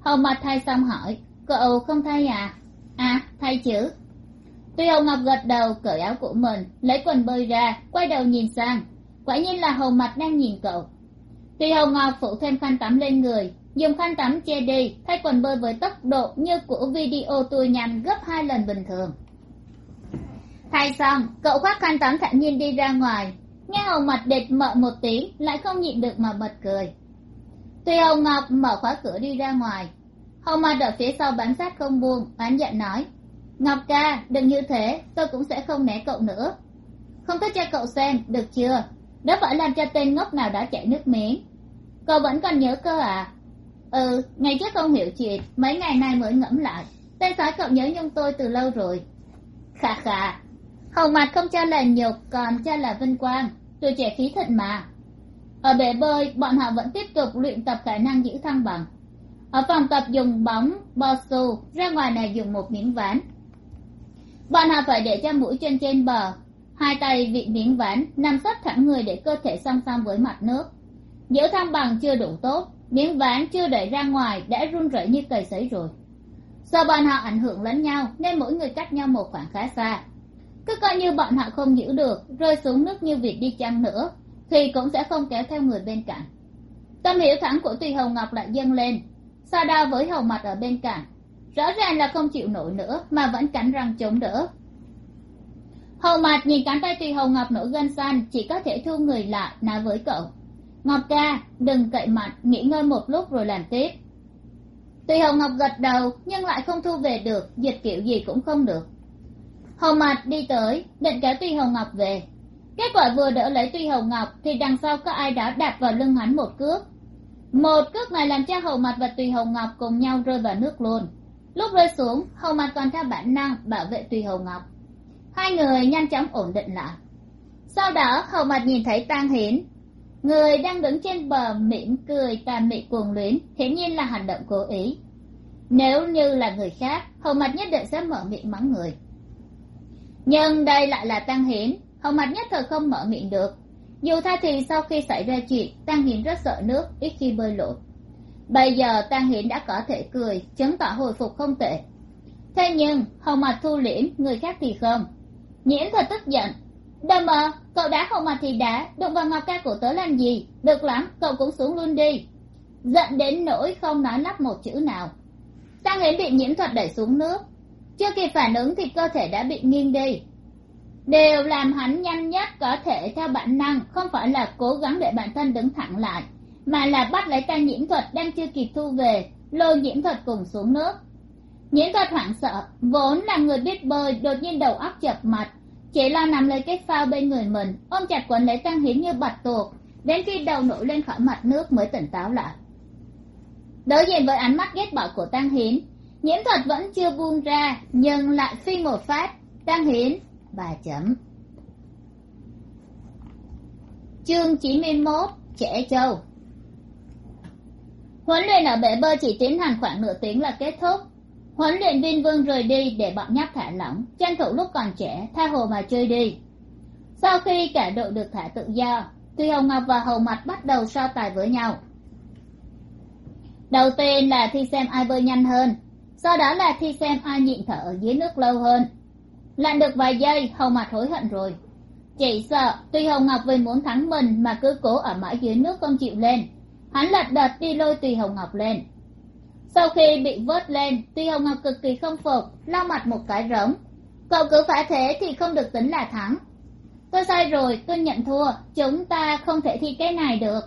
Hồng mặt thay xong hỏi, cậu không thay à? À thay chứ. Tuy hồng ngọc gật đầu, cởi áo của mình, lấy quần bơi ra, quay đầu nhìn sang. Quả nhiên là hồng mặt đang nhìn cậu. Tuy hồng ngọc phủ thêm khăn tắm lên người, dùng khăn tắm che đi, thay quần bơi với tốc độ như của video tôi nhằm gấp hai lần bình thường thay xong, cậu khoác khăn tắm thản nhiên đi ra ngoài. Nghe hầu mặt đệt mợ một tiếng lại không nhịn được mà bật cười. Tuy hầu ngọc mở khóa cửa đi ra ngoài hầu mặt ở phía sau bám sát không buông, oán giận nói, ngọc ca, đừng như thế, tôi cũng sẽ không né cậu nữa. Không thích cho cậu xem, được chưa? Đã phải làm cho tên ngốc nào đã chảy nước miếng. Cậu vẫn còn nhớ cơ à? Ừ ngày trước không hiểu chuyện, mấy ngày nay mới ngẫm lại. Tên sói cậu nhớ nhung tôi từ lâu rồi. Khà khà hầu mặt không cho là nhục, còn cho là vinh quang, tuổi trẻ khí thịnh mà. Ở bể bơi, bọn họ vẫn tiếp tục luyện tập khả năng giữ thăng bằng. Ở phòng tập dùng bóng, bo su ra ngoài này dùng một miếng ván. Bọn họ phải để cho mũi chân trên bờ, hai tay vị miếng ván, nằm sấp thẳng người để cơ thể song song với mặt nước. Giữ thăng bằng chưa đủ tốt, miếng ván chưa đẩy ra ngoài, đã run rẩy như cầy sấy rồi. Do bọn họ ảnh hưởng lẫn nhau, nên mỗi người cách nhau một khoảng khá xa cứ coi như bọn họ không giữ được, rơi xuống nước như việc đi chăng nữa, thì cũng sẽ không kéo theo người bên cạnh. Tâm hiểu thẳng của tùy hầu ngọc lại dâng lên, so đo với hầu mặt ở bên cạnh. Rõ ràng là không chịu nổi nữa, mà vẫn cắn răng chống đỡ. Hầu mặt nhìn cánh tay tùy hầu ngọc nổi gân xanh, chỉ có thể thu người lại, nói với cậu. Ngọc ca, đừng cậy mặt nghỉ ngơi một lúc rồi làm tiếp. Tùy hầu ngọc gật đầu, nhưng lại không thu về được, dịch kiểu gì cũng không được hầu mặt đi tới, định kéo tuy hầu ngọc về. Kết quả vừa đỡ lấy tuy hầu ngọc thì đằng sau có ai đó đạp vào lưng hắn một cước. Một cước này làm cho hầu mặt và tùy hầu ngọc cùng nhau rơi vào nước luôn. Lúc rơi xuống, hầu mặt còn theo bản năng bảo vệ tùy hầu ngọc. Hai người nhanh chóng ổn định lại. Sau đó, hầu mặt nhìn thấy tang hiến. Người đang đứng trên bờ mỉm cười tà mị cuồng luyến, hiển nhiên là hành động cố ý. Nếu như là người khác, hầu mặt nhất định sẽ mở miệng mắng người nhưng đây lại là tăng hiến hầu mặt nhất thời không mở miệng được. Dù tha thì sau khi xảy ra chuyện tăng hiển rất sợ nước, ít khi bơi lội. Bây giờ tăng hiển đã có thể cười, chứng tỏ hồi phục không tệ. Thế nhưng, hầu mặt thu liễm, người khác thì không. Nhiễm thật tức giận. Đờ mờ cậu đá hầu mặt thì đá, đụng vào ngọc ca của tớ làm gì? Được lắm, cậu cũng xuống luôn đi. Giận đến nỗi không nói lắp một chữ nào. Tăng hiển bị nhiễm thuật đẩy xuống nước chưa kịp phản ứng thì cơ thể đã bị nghiêng đi. Đều làm hắn nhanh nhất có thể theo bản năng, không phải là cố gắng để bản thân đứng thẳng lại, mà là bắt lấy tay nhiễm thuật đang chưa kịp thu về, lôi nhiễm thuật cùng xuống nước. Nhiễm thuật hoảng sợ, vốn là người biết bơi, đột nhiên đầu óc chập mặt chỉ lo nằm lấy cái phao bên người mình, ôm chặt quần lấy tăng hiến như bạch tuộc, đến khi đầu nổi lên khỏi mặt nước mới tỉnh táo lại. Đối diện với ánh mắt ghét bỏ của tăng hiến nhiễm thuật vẫn chưa buông ra, nhưng lại phi một phát đang hiến, bà chấm. Chương chín mươi mốt, trẻ châu. Huấn luyện ở bể bơi chỉ tiến hành khoảng nửa tiếng là kết thúc. Huấn luyện viên vương rời đi để bọn nhóc thả lỏng, tranh thủ lúc còn trẻ, tha hồ mà chơi đi. Sau khi cả đội được thả tự do, tuy hồng ngọc và hầu mặt bắt đầu so tài với nhau. Đầu tiên là thi xem ai bơi nhanh hơn sau đó là thi xem ai nhịn thở ở dưới nước lâu hơn. Lặn được vài giây hầu mặt hối hận rồi. Chỉ sợ, tuy hồng ngọc vì muốn thắng mình mà cứ cố ở mãi dưới nước không chịu lên, hắn lật đật đi lôi tùy hồng ngọc lên. Sau khi bị vớt lên, tuy hồng ngọc cực kỳ không phục, lau mặt một cái rỗng. cậu cứ phải thế thì không được tính là thắng. Tôi sai rồi, tôi nhận thua, chúng ta không thể thi cái này được.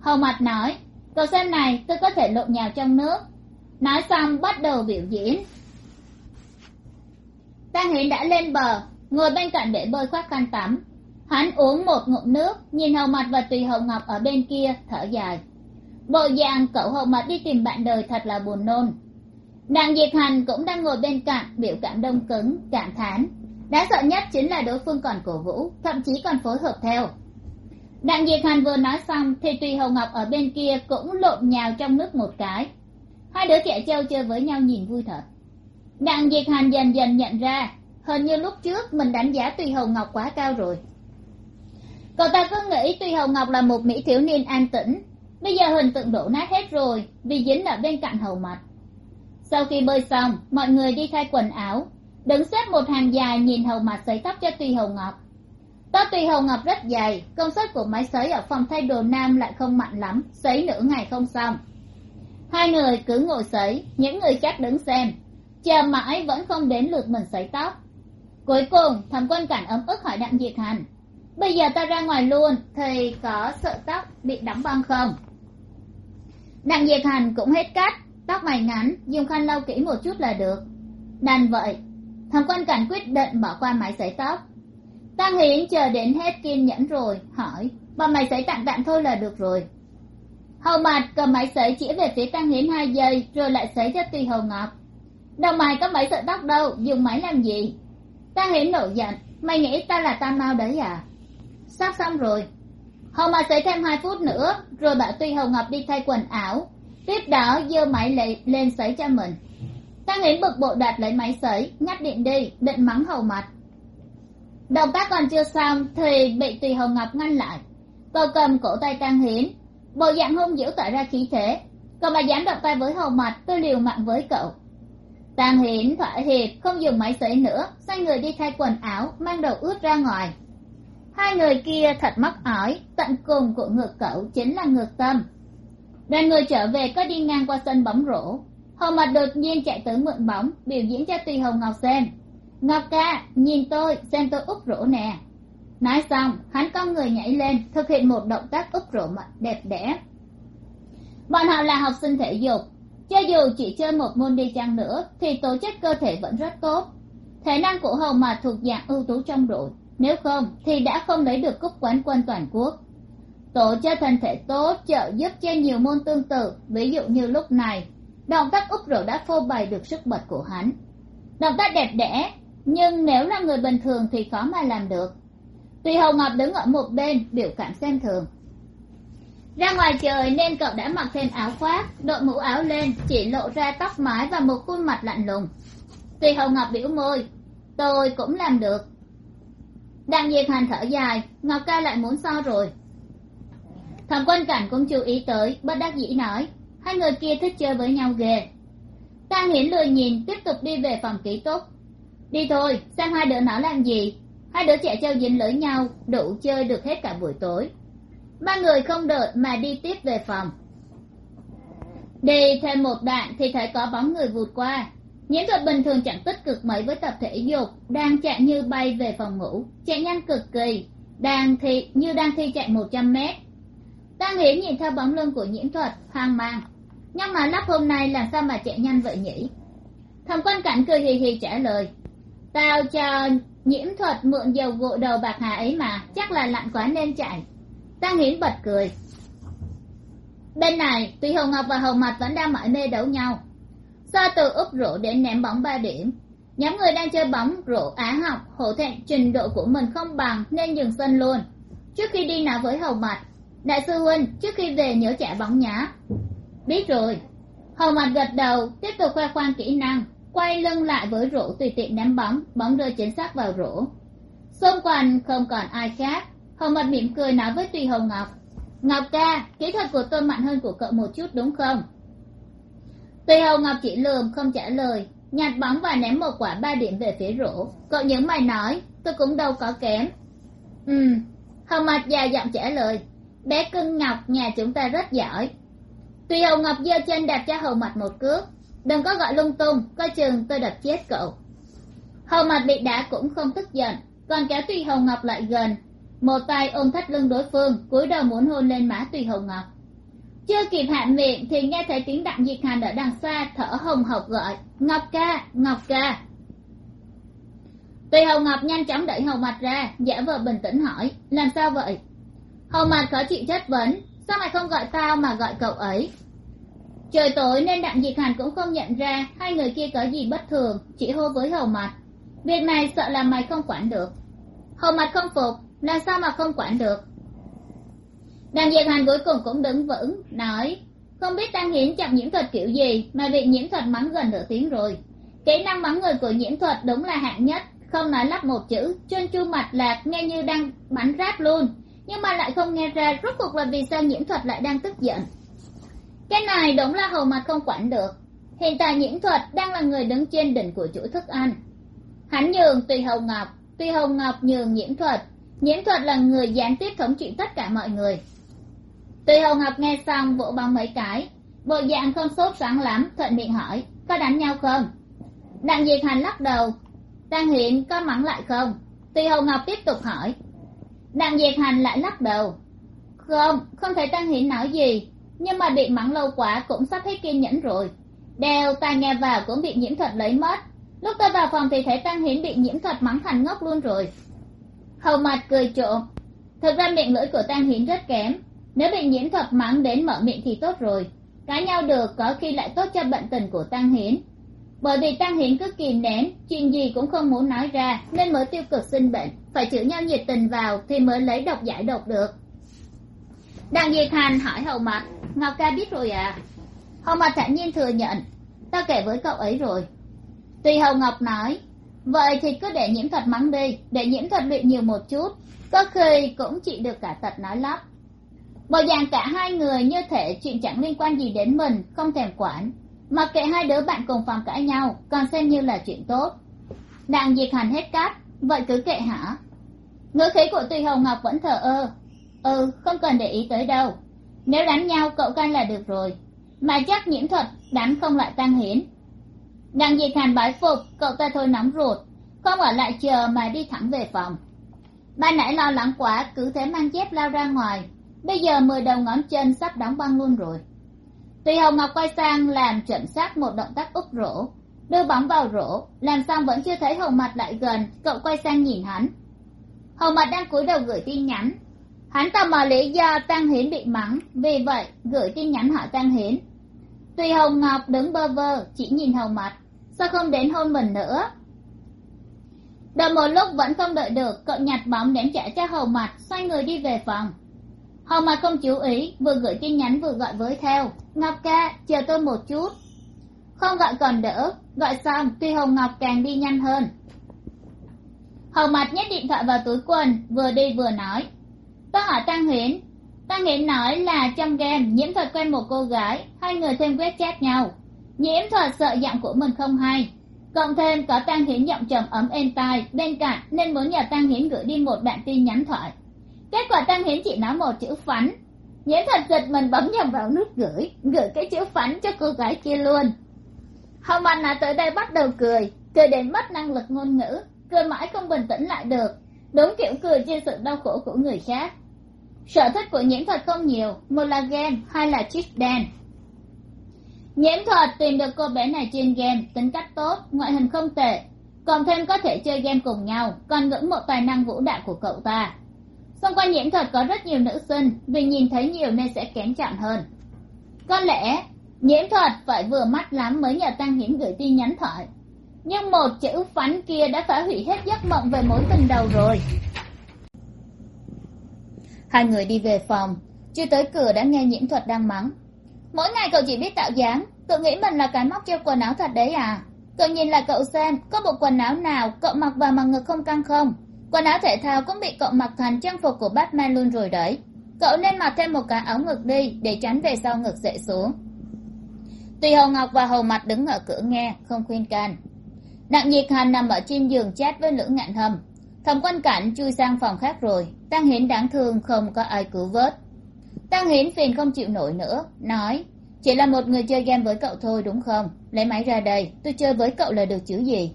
Hầu mặt nói, cậu xem này, tôi có thể lộn nhào trong nước nói xong bắt đầu biểu diễn. Tang hiến đã lên bờ, ngồi bên cạnh bể bơi khoác khăn tắm. Hắn uống một ngụm nước, nhìn hầu mặt và tùy hầu ngọc ở bên kia, thở dài. Bộ dạng cậu hầu mặt đi tìm bạn đời thật là buồn nôn. Đặng diệt hành cũng đang ngồi bên cạnh, biểu cảm đông cứng, cảm thán. Đáng sợ nhất chính là đối phương còn cổ vũ, thậm chí còn phối hợp theo. Đặng diệt hành vừa nói xong thì tùy hầu ngọc ở bên kia cũng lộn nhào trong nước một cái hai đứa trẻ trâu chơi với nhau nhìn vui thật. Đặng diệt hành dần dần nhận ra, hình như lúc trước mình đánh giá tùy hầu ngọc quá cao rồi. Cậu ta cứ nghĩ tùy hầu ngọc là một mỹ thiếu niên an tĩnh. Bây giờ hình tượng đổ nát hết rồi, vì dính ở bên cạnh hầu mặt. Sau khi bơi xong, mọi người đi thay quần áo. Đứng xếp một hàng dài nhìn hầu mặt sấy tóc cho tùy hầu ngọc. Tóc tùy hầu ngọc rất dày, công suất của máy sấy ở phòng thay đồ nam lại không mạnh lắm, sấy nửa ngày không xong hai người cứ ngồi sấy những người khác đứng xem. Chờ mãi vẫn không đến lượt mình sấy tóc. Cuối cùng thẩm quân cảnh ấm ức hỏi đặng diệt hành, bây giờ ta ra ngoài luôn, thì có sợ tóc bị đóng băng không? Đặng diệt hành cũng hết cắt tóc mày ngắn, dùng khăn lau kỹ một chút là được. Đành vậy thẩm quân cảnh quyết định bỏ qua máy sấy tóc. Ta nghĩ chờ đến hết kiên nhẫn rồi, hỏi, bọn mày sấy tạm tạm thôi là được rồi hầu mặt cầm máy sấy chỉ về phía tăng hiến hai giây rồi lại sấy cho tùy hầu ngọc. Đâu mày có mấy sợi tóc đâu dùng máy làm gì? Tăng hiến nổi giận mày nghĩ ta là tam mau đấy à? Sắp xong rồi. Hầu mặt sấy thêm hai phút nữa rồi bảo tùy hầu ngọc đi thay quần áo. Tiếp đó giơ máy lấy, lên sấy cho mình. Tăng hiến bực bội đặt lấy máy sấy ngắt điện đi định mắng hầu mặt động tác còn chưa xong thì bị tùy hầu ngọc ngăn lại. Cậu cầm cổ tay tăng hiến bộ dạng hung dữ tỏa ra khí thế. Cậu mà dám động tay với hầu mặt tôi liều mạng với cậu. Tam hiển thỏa hiệp, không dùng máy sấy nữa, xoay người đi thay quần áo, mang đầu ướt ra ngoài. Hai người kia thật mắc ỏi, tận cùng của ngược cậu chính là ngược tâm. Đoàn người trở về có đi ngang qua sân bóng rổ. Hầu mặt đột nhiên chạy tới mượn bóng, biểu diễn cho tùy hồng ngọc xem. Ngọc ca, nhìn tôi, xem tôi úp rổ nè nói xong, hắn con người nhảy lên, thực hiện một động tác úp rổ mặt đẹp đẽ. Bọn họ là học sinh thể dục. Cho dù chỉ chơi một môn đi chăng nữa, thì tổ chức cơ thể vẫn rất tốt. Thể năng của hầu mà thuộc dạng ưu tú trong đội. Nếu không, thì đã không lấy được cúp quán quân toàn quốc. Tổ cho thân thể tốt, trợ giúp cho nhiều môn tương tự, ví dụ như lúc này. Động tác úp rổ đã phô bày được sức bật của hắn. Động tác đẹp đẽ, nhưng nếu là người bình thường thì khó mà làm được. Tuy hầu ngọc đứng ở một bên, biểu cảm xem thường. Ra ngoài trời nên cậu đã mặc thêm áo khoác, đội mũ áo lên, chỉ lộ ra tóc mái và một khuôn mặt lạnh lùng. Tuy hầu ngọc biểu môi, tôi cũng làm được. Đặng diệt hành thở dài, ngọc ca lại muốn so rồi. Thẩm quân cảnh cũng chú ý tới, bất đắc dĩ nói, hai người kia thích chơi với nhau ghê. Tang hiển lười nhìn, tiếp tục đi về phòng ký túc. Đi thôi sang hai đứa nó làm gì hai đứa trẻ treo dính lưới nhau, đủ chơi được hết cả buổi tối. Ba người không đợi mà đi tiếp về phòng. Đi thêm một đoạn thì thấy có bóng người vụt qua. Nhiễm thuật bình thường chẳng tích cực mấy với tập thể dục, đang chạy như bay về phòng ngủ, chạy nhanh cực kỳ, đang thi, như đang thi chạy một trăm mét. Ta nghĩ nhìn theo bóng lưng của nhiễm thuật, hoang mang. Nhưng mà lắp hôm nay làm sao mà chạy nhanh vậy nhỉ? Thầm quan cảnh cười hì hì trả lời. Tao cho nhiễm thuật mượn dầu gội đầu bạc hà ấy mà, chắc là lặn quá nên chạy. Tăng hiến bật cười. Bên này, tuy hồng ngọc và Hồng mặt vẫn đang mải mê đấu nhau. So từ úp rổ đến ném bóng ba điểm. Nhóm người đang chơi bóng rổ á học, hổ thẹn, trình độ của mình không bằng nên dừng sân luôn. Trước khi đi nói với Hồng mặt đại sư huynh, trước khi về nhớ trả bóng nhá. Biết rồi. Hồng mặt gật đầu, tiếp tục khoe khoang kỹ năng quay lưng lại với rổ tùy tiện ném bóng bóng rơi chính xác vào rổ. Xung quanh không còn ai khác. Hồng mặt mỉm cười nói với tùy hồng ngọc ngọc ca, kỹ thuật của tôi mạnh hơn của cậu một chút đúng không? Tùy hồng ngọc chỉ lườm không trả lời, nhặt bóng và ném một quả ba điểm về phía rổ. Cậu nhớ mày nói, tôi cũng đâu có kém. Ừ hồng mặt già giọng trả lời, bé cưng ngọc, nhà chúng ta rất giỏi. Tùy hồng ngọc giơ chân đạp cho hồng mặt một cước đừng có gọi lung tung, coi chừng tôi đập chết cậu. Hầu mặt bị đá cũng không tức giận, còn kéo tùy hồng ngọc lại gần. Một tay ôm thắt lưng đối phương, cúi đầu muốn hôn lên má tùy hồng ngọc. Chưa kịp hạ miệng thì nghe thấy tiếng đặng diệt hàn ở đằng xa thở hồng hộc gọi, ngọc ca ngọc ca. Tùy hồng ngọc nhanh chóng đẩy hầu mặt ra, giả vờ bình tĩnh hỏi, làm sao vậy? Hầu mặt khó chịu chất vấn, sao mày không gọi tao mà gọi cậu ấy? Trời tối nên đặng diệt hàn cũng không nhận ra hai người kia có gì bất thường, chỉ hô với hầu mặt. Việc này sợ là mày không quản được. Hầu mặt không phục, làm sao mà không quản được? Đặng diệt hàn cuối cùng cũng đứng vững, nói, không biết tăng hiến chậm nhiễm thuật kiểu gì mà bị nhiễm thuật mắng gần nửa tiếng rồi. Kỹ năng mắng người của nhiễm thuật đúng là hạng nhất, không nói lắp một chữ chân chu mặt lạc nghe như đang bắn ráp luôn, nhưng mà lại không nghe ra rốt cuộc là vì sao nhiễm thuật lại đang tức giận cái này đúng là hầu mặt không quản được. Hiện tại nhiễm thuật đang là người đứng trên đỉnh của chuỗi thức ăn hắn nhường tùy hồng ngọc, tùy hồng ngọc nhường nhiễm thuật. Nhiễm thuật là người gián tiếp thống trị tất cả mọi người. Tùy hồng ngọc nghe xong vỗ bằng mấy cái. Bộ dạng không sốt sáng lắm, thuận miệng hỏi, có đánh nhau không? Đặng diệt hành lắc đầu tăng hiện có mắng lại không? Tùy hồng ngọc tiếp tục hỏi. Đặng diệt hành lại lắc đầu, không không thể tăng hiển nói gì nhưng mà bị mắng lâu quá cũng sắp hết kiên nhẫn rồi. Đeo tai nghe vào cũng bị nhiễm thuật lấy mất. Lúc tôi vào phòng thì thấy tăng hiến bị nhiễm thuật mắng thành ngốc luôn rồi. Hầu mặt cười trộm. Thực ra miệng lưỡi của tăng hiến rất kém. Nếu bị nhiễm thuật mắng đến mở miệng thì tốt rồi. Cãi nhau được có khi lại tốt cho bệnh tình của tăng hiến. Bởi vì tăng hiến cứ kìm nén, chuyện gì cũng không muốn nói ra, nên mới tiêu cực sinh bệnh. Phải chữa nhau nhiệt tình vào thì mới lấy độc giải độc được. Đặng diệt hàn hỏi hầu mặt ngọc ca biết rồi à Hồng mặt thản nhiên thừa nhận, ta kể với cậu ấy rồi. Tùy hầu ngọc nói, vậy thì cứ để nhiễm thuật mắng đi, để nhiễm thuật luyện nhiều một chút, có khi cũng trị được cả tật nói lắp bộ dạng cả hai người như thể chuyện chẳng liên quan gì đến mình, không thèm quản. Mặc kệ hai đứa bạn cùng phòng cãi nhau, còn xem như là chuyện tốt. Đặng diệt hành hết cát, vậy cứ kệ hả? Ngữ khí của tùy hồng ngọc vẫn thờ ơ. Ừ không cần để ý tới đâu nếu đánh nhau, cậu canh là được rồi. Mà chắc nhiễm thuật đánh không lại tăng hiến. Đặng diệt hàn bái phục, cậu ta thôi nóng ruột, không ở lại chờ mà đi thẳng về phòng. Ban nãy lo lắng quá, cứ thế mang dép lao ra ngoài. Bây giờ mười đầu ngón chân sắp đóng băng luôn rồi. Tùy hồng ngọc quay sang làm chuẩn xác một động tác úp rổ, đưa bóng vào rổ, làm xong vẫn chưa thấy hồng mặt lại gần, cậu quay sang nhìn hắn. Hồng mặt đang cúi đầu gửi tin nhắn hắn ta mà lý do tăng hiến bị mắng, vì vậy gửi tin nhắn hỏi tăng hiến. Tuy hồng ngọc đứng bơ vơ, chỉ nhìn hồng mặt sao không đến hôn mình nữa? Đợi một lúc vẫn không đợi được, cậu nhặt bóng ném trả cho hầu mặt xoay người đi về phòng. Hầu mặt không chú ý, vừa gửi tin nhắn vừa gọi với theo. Ngọc ca, chờ tôi một chút. Không gọi còn đỡ, gọi xong, tuy hồng ngọc càng đi nhanh hơn. Hầu mặt nhét điện thoại vào túi quần, vừa đi vừa nói có hỏi tăng hiến tăng hiến nói là trong game, nhiễm thuật quen một cô gái, hai người thêm quét chat nhau. Nhiễm thuật sợ giọng của mình không hay. Cộng thêm có tăng hiến giọng trầm ấm êm tai, bên cạnh nên muốn nhờ tăng hiến gửi đi một đoạn tin nhắn thoại. Kết quả tăng hiến chỉ nói một chữ phắn nhiễm thuật giật mình bấm nhầm vào nút gửi gửi cái chữ phắn cho cô gái kia luôn. Hồng anh là tới đây bắt đầu cười cười đến mất năng lực ngôn ngữ, cười mãi không bình tĩnh lại được. Đúng kiểu cười trên sự đau khổ của người khác sở thích của nhiễm thuật không nhiều, một là game, hai là chip đen. Nhiễm thuật tìm được cô bé này trên game, tính cách tốt, ngoại hình không tệ còn thêm có thể chơi game cùng nhau, còn ngưỡng mộ tài năng vũ đạo của cậu ta. Xung quanh nhiễm thuật có rất nhiều nữ sinh, vì nhìn thấy nhiều nên sẽ kén chọn hơn. Có lẽ, nhiễm thuật phải vừa mắt lắm mới nhờ tăng hiển gửi tin nhắn thoại. Nhưng một chữ phán kia đã phá hủy hết giấc mộng về mối tình đầu rồi hai người đi về phòng. Chưa tới cửa đã nghe nhiễm thuật đang mắng. Mỗi ngày cậu chỉ biết tạo dáng. Cậu nghĩ mình là cái móc treo quần áo thật đấy à? Cậu nhìn lại cậu xem, có bộ quần áo nào cậu mặc vào mà ngực không căng không? Quần áo thể thao cũng bị cậu mặc thành trang phục của batman luôn rồi đấy. Cậu nên mặc thêm một cái áo ngực đi, để tránh về sau ngực dậy xuống. Tùy hầu ngọc và hầu mặt đứng ở cửa nghe, không khuyên can. Đặng nhiệt hàn nằm ở trên giường chat với lữ ngạn hầm thẩm quan cảnh chui sang phòng khác rồi. Tăng hiến đáng thương không có ai cứu vớt. Tăng hiến phiền không chịu nổi nữa, nói, chỉ là một người chơi game với cậu thôi, đúng không? Lấy máy ra đây, tôi chơi với cậu là được chữ gì?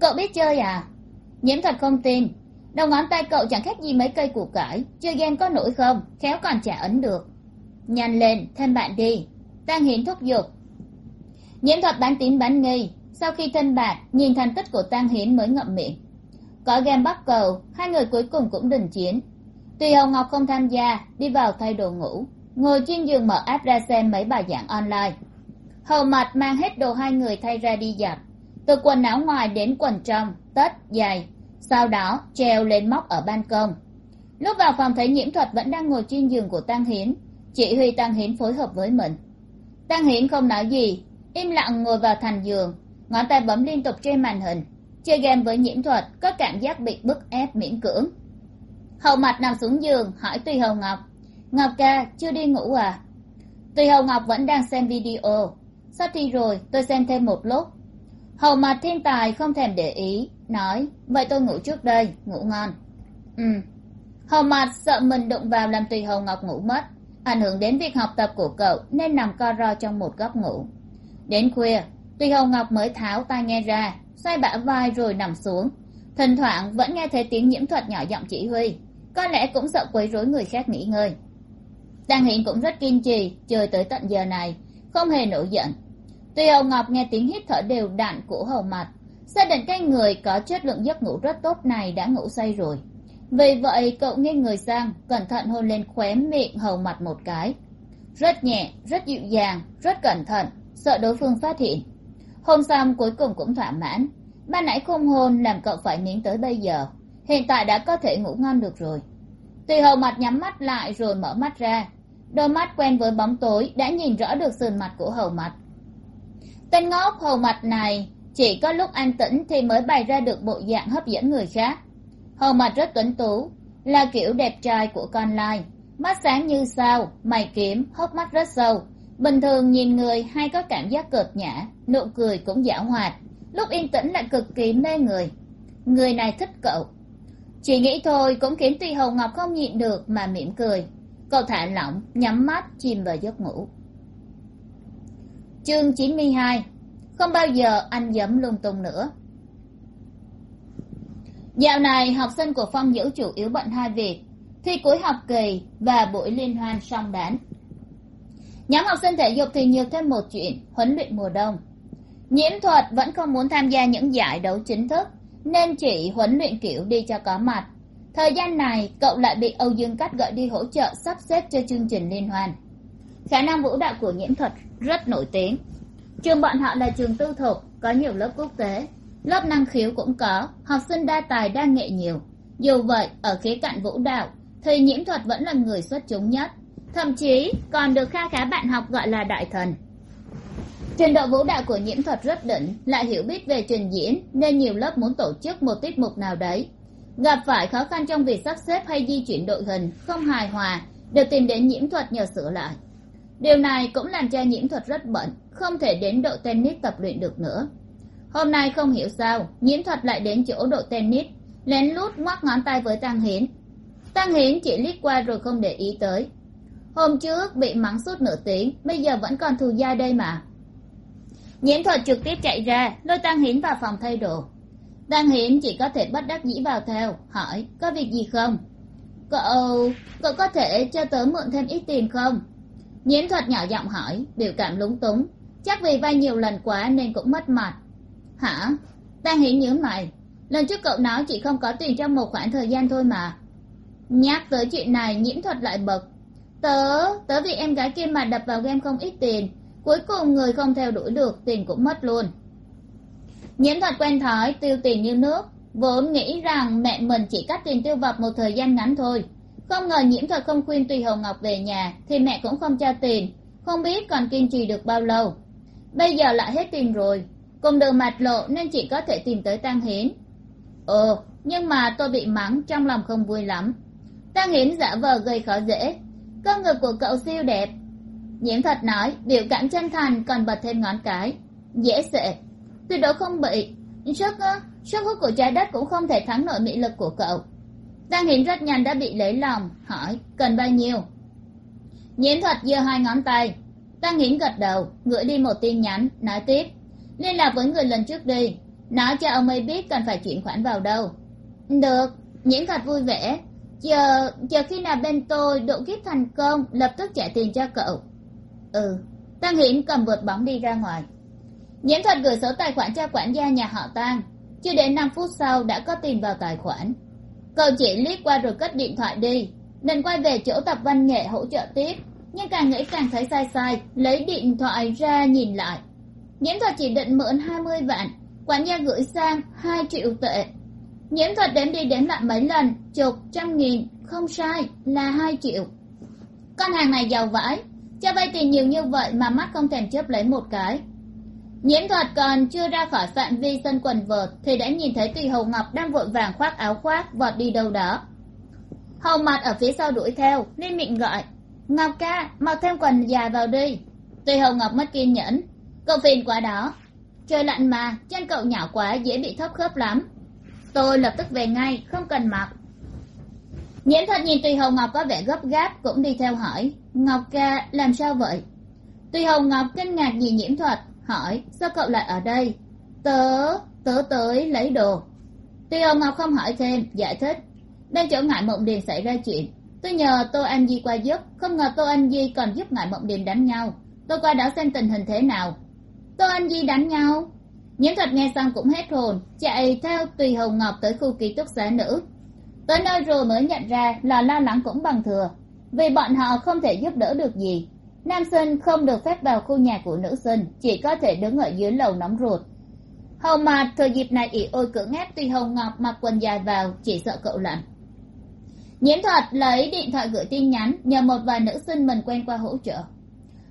Cậu biết chơi à? Nhiễm thật không tin. Đầu ngón tay cậu chẳng khác gì mấy cây củ cải. Chơi game có nổi không? Khéo còn trả ấn được. Nhanh lên, thêm bạn đi. Tăng hiến thúc giục. Nhiễm thuật bán tín bán nghi. Sau khi thân bạn, nhìn thành tích của tăng hiến mới ngậm miệng có game bắt cầu hai người cuối cùng cũng đình chiến. Tuy hồng ngọc không tham gia đi vào thay đồ ngủ ngồi trên giường mở app ra xem mấy bài giảng online. Hầu mặt mang hết đồ hai người thay ra đi giặt từ quần áo ngoài đến quần trong tất giày, sau đó treo lên móc ở ban công. Lúc vào phòng thấy nhiễm thuật vẫn đang ngồi trên giường của tăng hiến chỉ huy tăng hiến phối hợp với mình. Tăng hiến không nói gì im lặng ngồi vào thành giường ngón tay bấm liên tục trên màn hình chơi game với nhiễm thuật, có cảm giác bị bức ép, miễn cưỡng. Hầu mặt nằm xuống giường, hỏi tùy hầu ngọc. Ngọc ca, chưa đi ngủ à? Tùy hầu ngọc vẫn đang xem video. Sắp thi rồi, tôi xem thêm một lúc. Hầu mặt thiên tài, không thèm để ý, nói, vậy tôi ngủ trước đây, ngủ ngon. Ừ. Hầu mặt sợ mình đụng vào làm tùy hầu ngọc ngủ mất, ảnh hưởng đến việc học tập của cậu, nên nằm co ro trong một góc ngủ. Đến khuya tuy hồng ngọc mới tháo tai nghe ra, xoay bả vai rồi nằm xuống. Thỉnh thoảng vẫn nghe thấy tiếng nhiễm thuật nhỏ giọng chỉ huy, có lẽ cũng sợ quấy rối người khác nghỉ ngơi. Đàng hiện cũng rất kiên trì, chơi tới tận giờ này, không hề nổi giận. Tuy hồng ngọc nghe tiếng hít thở đều đặn của hầu mặt, xác định cái người có chất lượng giấc ngủ rất tốt này đã ngủ say rồi. Vì vậy, cậu nghiêng người sang, cẩn thận hôn lên khóe miệng hầu mặt một cái. Rất nhẹ, rất dịu dàng, rất cẩn thận, sợ đối phương phát hiện hôn xong cuối cùng cũng thỏa mãn. Ban nãy không hôn làm cậu phải nín tới bây giờ. Hiện tại đã có thể ngủ ngon được rồi. Tùy hầu mặt nhắm mắt lại rồi mở mắt ra. Đôi mắt quen với bóng tối đã nhìn rõ được sườn mặt của hầu mặt. Tên ngốc hầu mặt này chỉ có lúc an tĩnh thì mới bày ra được bộ dạng hấp dẫn người khác. Hầu mặt rất tuấn tú, là kiểu đẹp trai của con lai. Mắt sáng như sao, mày kiếm, hốc mắt rất sâu bình thường nhìn người hay có cảm giác cợt nhã nụ cười cũng giả hoạt. Lúc yên tĩnh lại cực kỳ mê người. Người này thích cậu. Chỉ nghĩ thôi cũng khiến tùy hầu ngọc không nhịn được mà mỉm cười. Cậu thả lỏng, nhắm mắt, chìm vào giấc ngủ. Chương chín mươi hai. Không bao giờ anh dẫm lung tung nữa. Dạo này học sinh của phong dữ chủ yếu bận hai việc. Thi cuối học kỳ và buổi liên hoan song đán nhóm học sinh thể dục thì nhiều thêm một chuyện, huấn luyện mùa đông. Nhiễm thuật vẫn không muốn tham gia những giải đấu chính thức, nên chỉ huấn luyện kiểu đi cho có mặt. Thời gian này, cậu lại bị âu dương cắt gọi đi hỗ trợ sắp xếp cho chương trình liên hoan. Khả năng vũ đạo của nhiễm thuật rất nổi tiếng. Trường bọn họ là trường tư thục, có nhiều lớp quốc tế. Lớp năng khiếu cũng có, học sinh đa tài đa nghệ nhiều. Dù vậy, ở khía cạnh vũ đạo, thì nhiễm thuật vẫn là người xuất chúng nhất thậm chí, còn được kha khá bạn học gọi là đại thần. Trình độ vũ đạo của nhiễm thuật rất đỉnh, lại hiểu biết về trình diễn, nên nhiều lớp muốn tổ chức một tiết mục nào đấy. Gặp phải khó khăn trong việc sắp xếp hay di chuyển đội hình không hài hòa đều tìm đến nhiễm thuật nhờ sửa lại. Điều này cũng làm cho nhiễm thuật rất bận, không thể đến đội tennis tập luyện được nữa. Hôm nay không hiểu sao, nhiễm thuật lại đến chỗ đội tennis, lén lút ngoắc ngón tay với tăng hiến. Tăng hiến chỉ liếc qua rồi không để ý tới hôm trước bị mắng suốt nửa tiếng, bây giờ vẫn còn thù dai đây mà. Nhiễm thuật trực tiếp chạy ra, lôi tăng hiến vào phòng thay đồ. Tăng hiến chỉ có thể bất đắc dĩ vào theo, hỏi, có việc gì không? Cậu cậu có thể cho tớ mượn thêm ít tiền không? Nhiễm thuật nhỏ giọng hỏi, biểu cảm lúng túng. Chắc vì vay nhiều lần quá nên cũng mất mặt. Hả? Tăng hiến nhớ mày. Lần trước cậu nói chỉ không có tiền trong một khoảng thời gian thôi mà. Nhắc tới chuyện này, nhiễm thuật lại bực tớ tớ vì em gái kia mà đập vào game không ít tiền. Cuối cùng người không theo đuổi được, tiền cũng mất luôn. Nhiễm thuật quen thói, tiêu tiền như nước. Vốn nghĩ rằng mẹ mình chỉ cắt tiền tiêu vặt một thời gian ngắn thôi. Không ngờ nhiễm thuật không khuyên tùy hồng ngọc về nhà, thì mẹ cũng không cho tiền. Không biết còn kiên trì được bao lâu. Bây giờ lại hết tiền rồi. Cùng đường mặt lộ nên chỉ có thể tìm tới tăng hiến. Ồ, nhưng mà tôi bị mắng, trong lòng không vui lắm. Tăng hiến giả vờ gây khó dễ cơ ngực của cậu siêu đẹp. Nhiễm Thật nói, biểu cảm chân thành còn bật thêm ngón cái. Dễ sệ tuyệt đối không bị. Sức sức hút của trái đất cũng không thể thắng nổi mỹ lực của cậu. Tăng hiến rất nhanh đã bị lấy lòng, hỏi, cần bao nhiêu? Nhiễm thuật giơ hai ngón tay. Tăng hiến gật đầu gửi đi một tin nhắn, nói tiếp. Liên lạc với người lần trước đi. Nói cho ông ấy biết cần phải chuyển khoản vào đâu. Được nhiễm thuật vui vẻ chờ chờ khi nào bên tôi độ kiếp thành công, lập tức trả tiền cho cậu? Ừ tăng hiển cầm vượt bóng đi ra ngoài. Nhiễm thuật gửi số tài khoản cho quản gia nhà họ tang chưa đến năm phút sau đã có tiền vào tài khoản. Cậu chỉ liếc qua rồi cất điện thoại đi định quay về chỗ tập văn nghệ hỗ trợ tiếp. Nhưng càng nghĩ càng thấy sai sai, lấy điện thoại ra nhìn lại. Nhiễm thuật chỉ định mượn hai mươi vạn, quản gia gửi sang hai triệu tệ nhiễm thuật đếm đi đếm lại mấy lần, chục, trăm nghìn, không sai, là hai triệu. Con hàng này giàu vãi, cho vay tiền nhiều như vậy mà mắt không thèm chớp lấy một cái. Nhiễm thuật còn chưa ra khỏi phạm vi sân quần vợt thì đã nhìn thấy tùy hầu ngọc đang vội vàng khoác áo khoác vọt đi đâu đó. Hầu mặt ở phía sau đuổi theo, nên miệng gọi, ngọc ca, mặc thêm quần dài vào đi. Tùy hầu ngọc mất kiên nhẫn, cậu phiền quá đó. Trời lạnh mà, chân cậu nhỏ quá, dễ bị thấp khớp lắm tôi lập tức về ngay, không cần mặc. Nhiễm thuật nhìn tùy hồng ngọc có vẻ gấp gáp cũng đi theo hỏi, ngọc ca, làm sao vậy? Tùy hồng ngọc kinh ngạc nhìn nhiễm thuật, hỏi, sao cậu lại ở đây? Tớ tớ tới lấy đồ. Tùy hồng ngọc không hỏi thêm, giải thích, bên chỗ ngại mộng điền xảy ra chuyện. Tôi nhờ tô anh di qua giúp, không ngờ tô anh di còn giúp ngại mộng điền đánh nhau. Tôi qua đó xem tình hình thế nào. Tô anh di đánh nhau? Nhiễm thuật nghe xong cũng hết hồn, chạy theo tùy hồng ngọc tới khu ký túc xá nữ. Tới nơi rồi mới nhận ra là lo lắng cũng bằng thừa, vì bọn họ không thể giúp đỡ được gì. Nam sinh không được phép vào khu nhà của nữ sinh chỉ có thể đứng ở dưới lầu nóng ruột. Hầu mà thời dịp này ỉ ôi cưỡng ép tùy hồng ngọc mặc quần dài vào, chỉ sợ cậu lạnh. Nhiễm thuật lấy điện thoại gửi tin nhắn nhờ một vài nữ sinh mình quen qua hỗ trợ.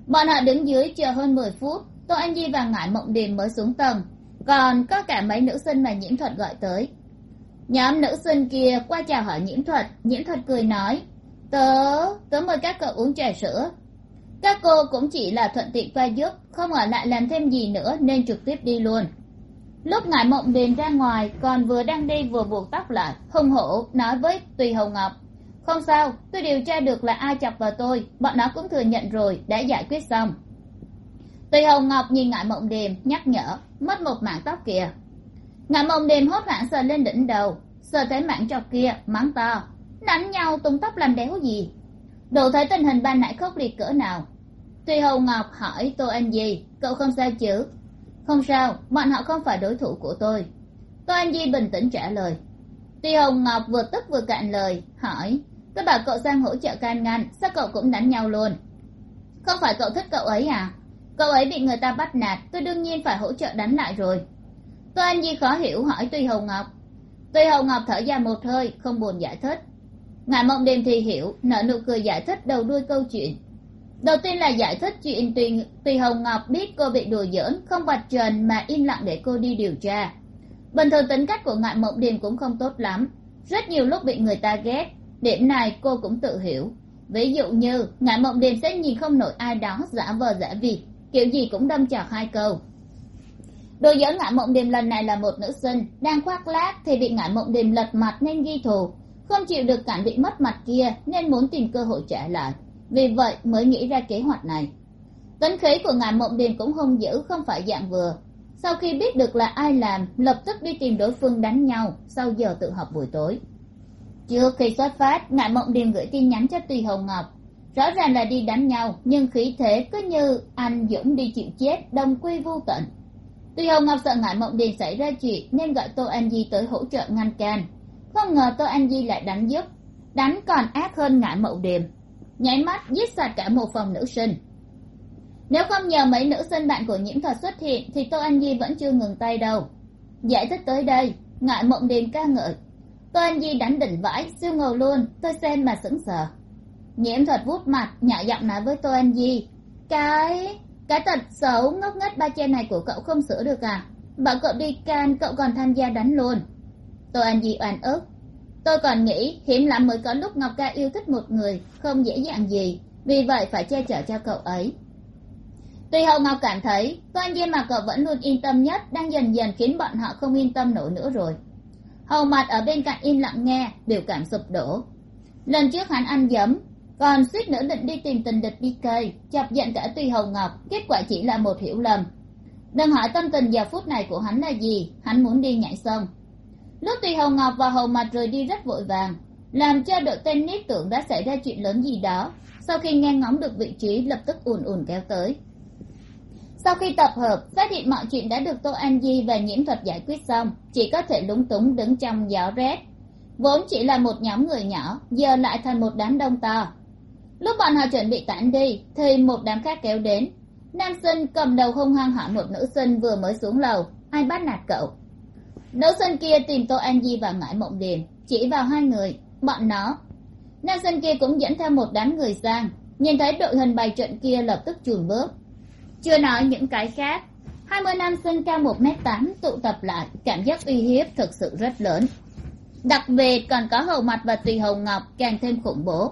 Bọn họ đứng dưới chờ hơn mười phút, tô anh di và ngải mộng điềm mới xuống tầng còn có cả mấy nữ sinh mà nhiễm thuật gọi tới. Nhóm nữ sinh kia qua chào hỏi nhiễm thuật nhiễm thuật cười nói, tớ tớ mời các cậu uống trà sữa. Các cô cũng chỉ là thuận tiện qua giúp, không ở lại làm thêm gì nữa nên trực tiếp đi luôn. Lúc ngải mộng điền ra ngoài, còn vừa đang đi vừa buộc tóc lại hùng hổ, nói với tùy hồng ngọc, không sao, tôi điều tra được là ai chọc vào tôi, bọn nó cũng thừa nhận rồi, đã giải quyết xong tùy hồng ngọc nhìn ngại mộng Đềm nhắc nhở, mất một mảng tóc kìa. Ngại mộng Đềm hốt hoảng sờ lên đỉnh đầu, sờ thấy mảng trọc kia, mắng to, đánh nhau tung tóc làm đéo gì? Đủ thấy tình hình ban nãy khốc liệt cỡ nào. Tùy hồng ngọc hỏi tôi anh gì cậu không sao chứ? Không sao, bọn họ không phải đối thủ của tôi. Tôi anh di bình tĩnh trả lời. Tùy hồng ngọc vừa tức vừa cạn lời, hỏi, tôi bảo cậu sang hỗ trợ can ngăn, sao cậu cũng đánh nhau luôn? Không phải cậu thích cậu ấy à? Cậu ấy bị người ta bắt nạt tôi đương nhiên phải hỗ trợ đánh lại rồi. Tô anh di khó hiểu hỏi tùy hồng ngọc. Tùy hồng ngọc thở dài một hơi không buồn giải thích. Ngài mộng đêm thì hiểu nở nụ cười giải thích đầu đuôi câu chuyện. Đầu tiên là giải thích chuyện tùy, tùy hồng ngọc biết cô bị đùa giỡn không vạch trần mà im lặng để cô đi điều tra. Bình thường tính cách của ngại mộng điềm cũng không tốt lắm. Rất nhiều lúc bị người ta ghét điểm này cô cũng tự hiểu. Ví dụ như ngại mộng điềm sẽ nhìn không nổi ai đó giả vờ giả vịt kiểu gì cũng đâm chọc hai câu. Đồ dẫn ngã mộng điềm lần này là một nữ sinh, đang khoác lác thì bị ngã mộng điềm lật mặt nên ghi thù. Không chịu được cảnh bị mất mặt kia nên muốn tìm cơ hội trả lại. Vì vậy mới nghĩ ra kế hoạch này. Tính khí của ngài mộng điềm cũng hung dữ, không phải dạng vừa. Sau khi biết được là ai làm, lập tức đi tìm đối phương đánh nhau sau giờ tự học buổi tối. Trước khi xuất phát ngài mộng điềm gửi tin nhắn cho tùy hồng ngọc rõ ràng là đi đánh nhau, nhưng khí thế cứ như anh dũng đi chịu chết, đồng quy vô tận. Tuy hồng ngọc sợ ngại mộng điền xảy ra chuyện, nên gọi tô an di tới hỗ trợ ngăn can. Không ngờ tô an di lại đánh giúp, đánh còn ác hơn ngại mộng điềm nháy mắt, giết sạch cả một phòng nữ sinh. Nếu không nhờ mấy nữ sinh bạn của nhiễm thuật xuất hiện, thì tô anh di vẫn chưa ngừng tay đâu. Giải thích tới đây, ngại mộng điềm ca ngợi. Tô anh di đánh đỉnh vãi, siêu ngầu luôn, tôi xem mà sững sờ nhiễm thuật vút mặt, nhỏ giọng nói với tô anh di. Cái cái tật xấu ngốc nghếch ba che này của cậu không sửa được à? Bảo cậu đi can, cậu còn tham gia đánh luôn. Tô anh di oan ức. Tôi còn nghĩ hiếm lắm mới có lúc ngọc ca yêu thích một người không dễ dàng gì, vì vậy phải che chở cho cậu ấy. Tuy hậu ngọc cảm thấy toan Di mà cậu vẫn luôn yên tâm nhất, đang dần dần khiến bọn họ không yên tâm nổi nữa rồi. Hầu mặt ở bên cạnh im lặng nghe, biểu cảm sụp đổ. Lần trước hắn ăn giấm còn suýt nữa định đi tìm tình địch bk chọc giận cả tùy hầu ngọc, kết quả chỉ là một hiểu lầm. Đừng hỏi tâm tình giờ phút này của hắn là gì, hắn muốn đi nhảy sông. Lúc tùy hầu ngọc và hầu mặt rời đi rất vội vàng, làm cho đội tennis tưởng đã xảy ra chuyện lớn gì đó, sau khi nghe ngóng được vị trí lập tức ùn ùn kéo tới. Sau khi tập hợp, phát hiện mọi chuyện đã được tô an di và nhiễm thuật giải quyết xong, chỉ có thể lúng túng đứng trong gió rét. Vốn chỉ là một nhóm người nhỏ, giờ lại thành một đám đông to lúc bọn họ chuẩn bị tản đi, thì một đám khác kéo đến. Nam sinh cầm đầu hung hăng hỏi một nữ sinh vừa mới xuống lầu, ai bắt nạt cậu? Nữ sinh kia tìm tô an di và ngải mộng điềm, chỉ vào hai người, bọn nó. Nam sinh kia cũng dẫn theo một đám người sang, nhìn thấy đội hình bày trận kia lập tức chùn bước. Chưa nói những cái khác, hai mươi nam sinh cao một m tám tụ tập lại, cảm giác uy hiếp thực sự rất lớn. Đặc biệt còn có hầu mặt và tùy hầu ngọc càng thêm khủng bố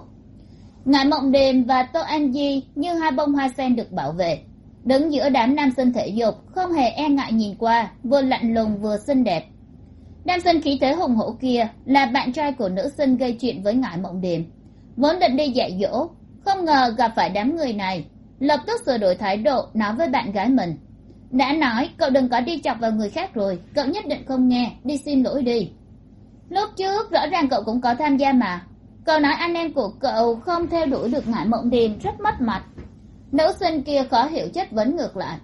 ngài mộng đềm và tô an di như hai bông hoa sen được bảo vệ. Đứng giữa đám nam sinh thể dục, không hề e ngại nhìn qua, vừa lạnh lùng vừa xinh đẹp. Nam sinh khí thế hùng hổ kia là bạn trai của nữ sinh gây chuyện với ngải mộng đềm vốn định đi dạy dỗ, không ngờ gặp phải đám người này, lập tức sửa đổi thái độ nói với bạn gái mình. Đã nói cậu đừng có đi chọc vào người khác rồi, cậu nhất định không nghe, đi xin lỗi đi. Lúc trước, rõ ràng cậu cũng có tham gia mà cậu nói anh em của cậu không theo đuổi được ngại mộng điềm rất mất mặt. Nữ sinh kia khó hiểu chất vấn ngược lại.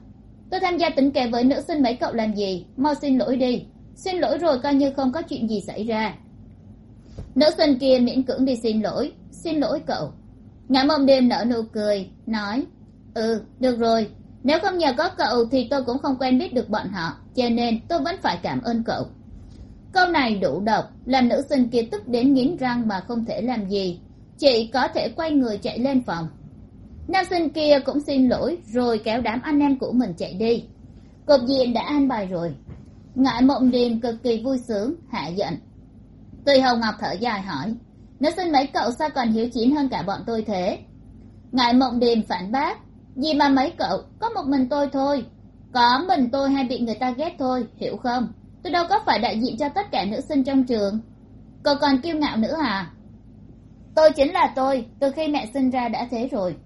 Tôi tham gia tính kè với nữ sinh mấy cậu làm gì? Mau xin lỗi đi. Xin lỗi rồi coi như không có chuyện gì xảy ra. Nữ sinh kia miễn cưỡng đi xin lỗi. Xin lỗi cậu. Ngã mộng đêm nở nụ cười, nói ừ được rồi. Nếu không nhờ có cậu thì tôi cũng không quen biết được bọn họ, cho nên tôi vẫn phải cảm ơn cậu câu này đủ độc, làm nữ sinh kia tức đến nghiến răng mà không thể làm gì. Chị có thể quay người chạy lên phòng. Nam sinh kia cũng xin lỗi, rồi kéo đám anh em của mình chạy đi. Cục diện đã an bài rồi. Ngại mộng điềm cực kỳ vui sướng, hạ giận. Tùy hồng ngọc thở dài hỏi, nữ sinh mấy cậu sao còn hiếu chiến hơn cả bọn tôi thế? Ngại mộng điềm phản bác, gì mà mấy cậu, có một mình tôi thôi. Có mình tôi hay bị người ta ghét thôi, hiểu không? Tôi đâu có phải đại diện cho tất cả nữ sinh trong trường. Cậu còn kiêu ngạo nữa à? Tôi chính là tôi, từ khi mẹ sinh ra đã thế rồi.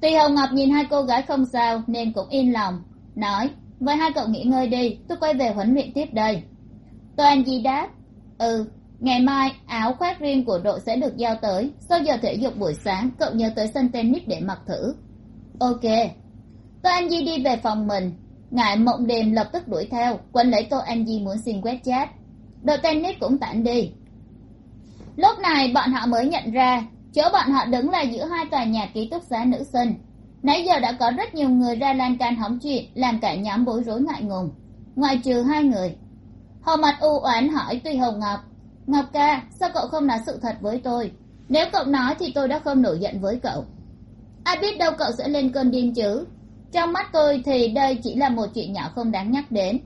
Tuy hồng ngọc nhìn hai cô gái không sao, nên cũng yên lòng. Nói vậy hai cậu nghỉ ngơi đi, tôi quay về huấn luyện tiếp đây. Toàn di đáp ừ ngày mai áo khoác riêng của đội sẽ được giao tới. Sau giờ thể dục buổi sáng, cậu nhớ tới sân tennis để mặc thử. Ok. Tôi anh di đi về phòng mình ngại mộng đềm lập tức đuổi theo quân lấy tô anh di muốn xin quét chat đội tennis cũng tản đi. Lúc này, bọn họ mới nhận ra, chỗ bọn họ đứng là giữa hai tòa nhà ký túc xá nữ sinh. Nãy giờ đã có rất nhiều người ra lan can hóng chuyện, làm cả nhóm bối rối ngại ngùng. Ngoài trừ hai người, hồ mặt u oán hỏi tuy hồng ngọc ngọc ca, sao cậu không nói sự thật với tôi? Nếu cậu nói thì tôi đã không nổi giận với cậu. Ai biết đâu cậu sẽ lên cơn điên chứ? Trong mắt tôi thì đây chỉ là một chuyện nhỏ không đáng nhắc đến.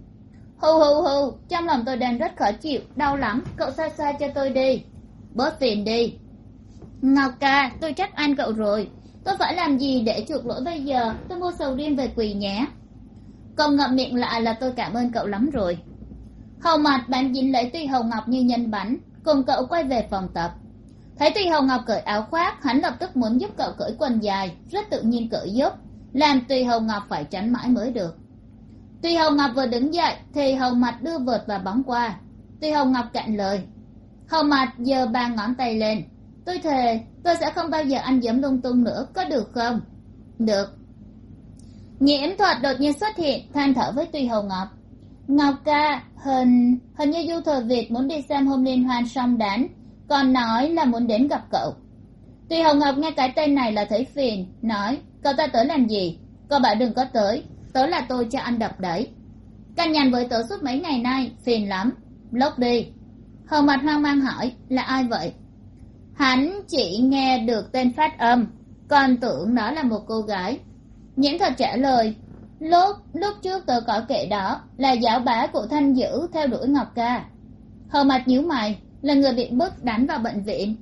Hù hù hù, trong lòng tôi đang rất khó chịu, đau lắm, cậu xa xa cho tôi đi. Bớt phiền đi. Ngọc ca, tôi trách anh cậu rồi. Tôi phải làm gì để chuộc lỗi bây giờ? Tôi mua sầu riêng về quỳ nhé. Cậu ngậm miệng lại là tôi cảm ơn cậu lắm rồi. Hầu mặt bạn dính lấy tuy hồng ngọc như nhân bánh, cùng cậu quay về phòng tập. Thấy tuy hồng ngọc cởi áo khoác, hắn lập tức muốn giúp cậu cởi quần dài, rất tự nhiên cởi giúp làm tùy hồng ngọc phải tránh mãi mới được. Tùy hồng ngọc vừa đứng dậy, thì hồng mặt đưa vượt và bóng qua. Tùy hồng ngọc cạn lời. Hồng mặt giơ ba ngón tay lên. Tôi thề, tôi sẽ không bao giờ ăn dấm lung tung nữa, có được không? Được. Nhiễm thuật đột nhiên xuất hiện, than thở với tùy hồng ngọc. Ngọc ca, hình hình như du thừa việt muốn đi xem hôm liên hoan song đán, còn nói là muốn đến gặp cậu. Tùy hồng ngọc nghe cái tên này là thấy phiền, nói cậu ta tới làm gì? Cậu bảo đừng có tới. Tới là tôi cho anh đập đấy. Cằn nhằn với tớ suốt mấy ngày nay, phiền lắm. Lốc đi. Hầu mặt hoang mang hỏi, là ai vậy? Hắn chỉ nghe được tên phát âm, còn tưởng đó là một cô gái. Nhiễm thật trả lời, lúc lúc trước tớ có kệ đó, là giáo bá của thanh dữ theo đuổi ngọc ca. Hầu mặt nhíu mày, là người bị bức đánh vào bệnh viện.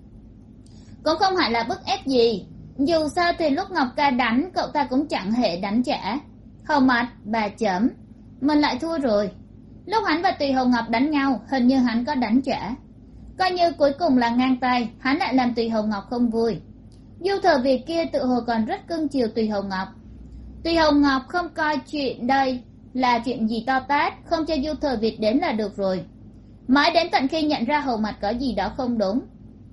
Cũng không hẳn là bức ép gì dù sao thì lúc ngọc ca đánh, cậu ta cũng chẳng hề đánh trả. Hầu mặt bà chấm mình lại thua rồi. Lúc hắn và tùy hồng ngọc đánh nhau, hình như hắn có đánh trả. Coi như cuối cùng là ngang tay, hắn lại làm tùy hồng ngọc không vui. Du thờ việc kia tự hồ còn rất cưng chiều tùy hồng ngọc. Tùy hồng ngọc không coi chuyện đây là chuyện gì to tát, không cho du thờ việt đến là được rồi. Mãi đến tận khi nhận ra hầu mặt có gì đó không đúng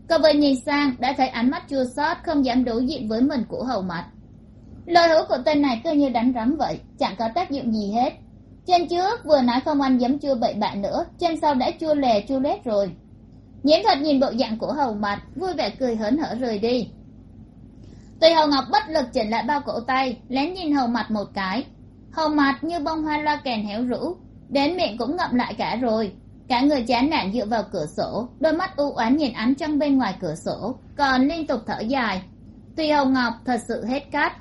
cậu vừa nhìn sang, đã thấy ánh mắt chua xót, không dám đối diện với mình của hầu mặt. Lời hứa của tên này cứ như đánh rắm vậy, chẳng có tác dụng gì hết. Trên trước, vừa nói không ăn giấm chua bậy bạ nữa, trên sau đã chua lè, chua lét rồi. Nhiễm thuật nhìn bộ dạng của hầu mặt, vui vẻ cười hớn hở rời đi. Tùy hầu ngọc bất lực chỉnh lại bao cổ tay, lén nhìn hầu mặt một cái. Hầu mặt như bông hoa loa kèn héo rũ, đến miệng cũng ngậm lại cả rồi cả người chán nản dựa vào cửa sổ, đôi mắt u oán nhìn ánh trăng bên ngoài cửa sổ, còn liên tục thở dài. Tuy hồng ngọc thật sự hết cát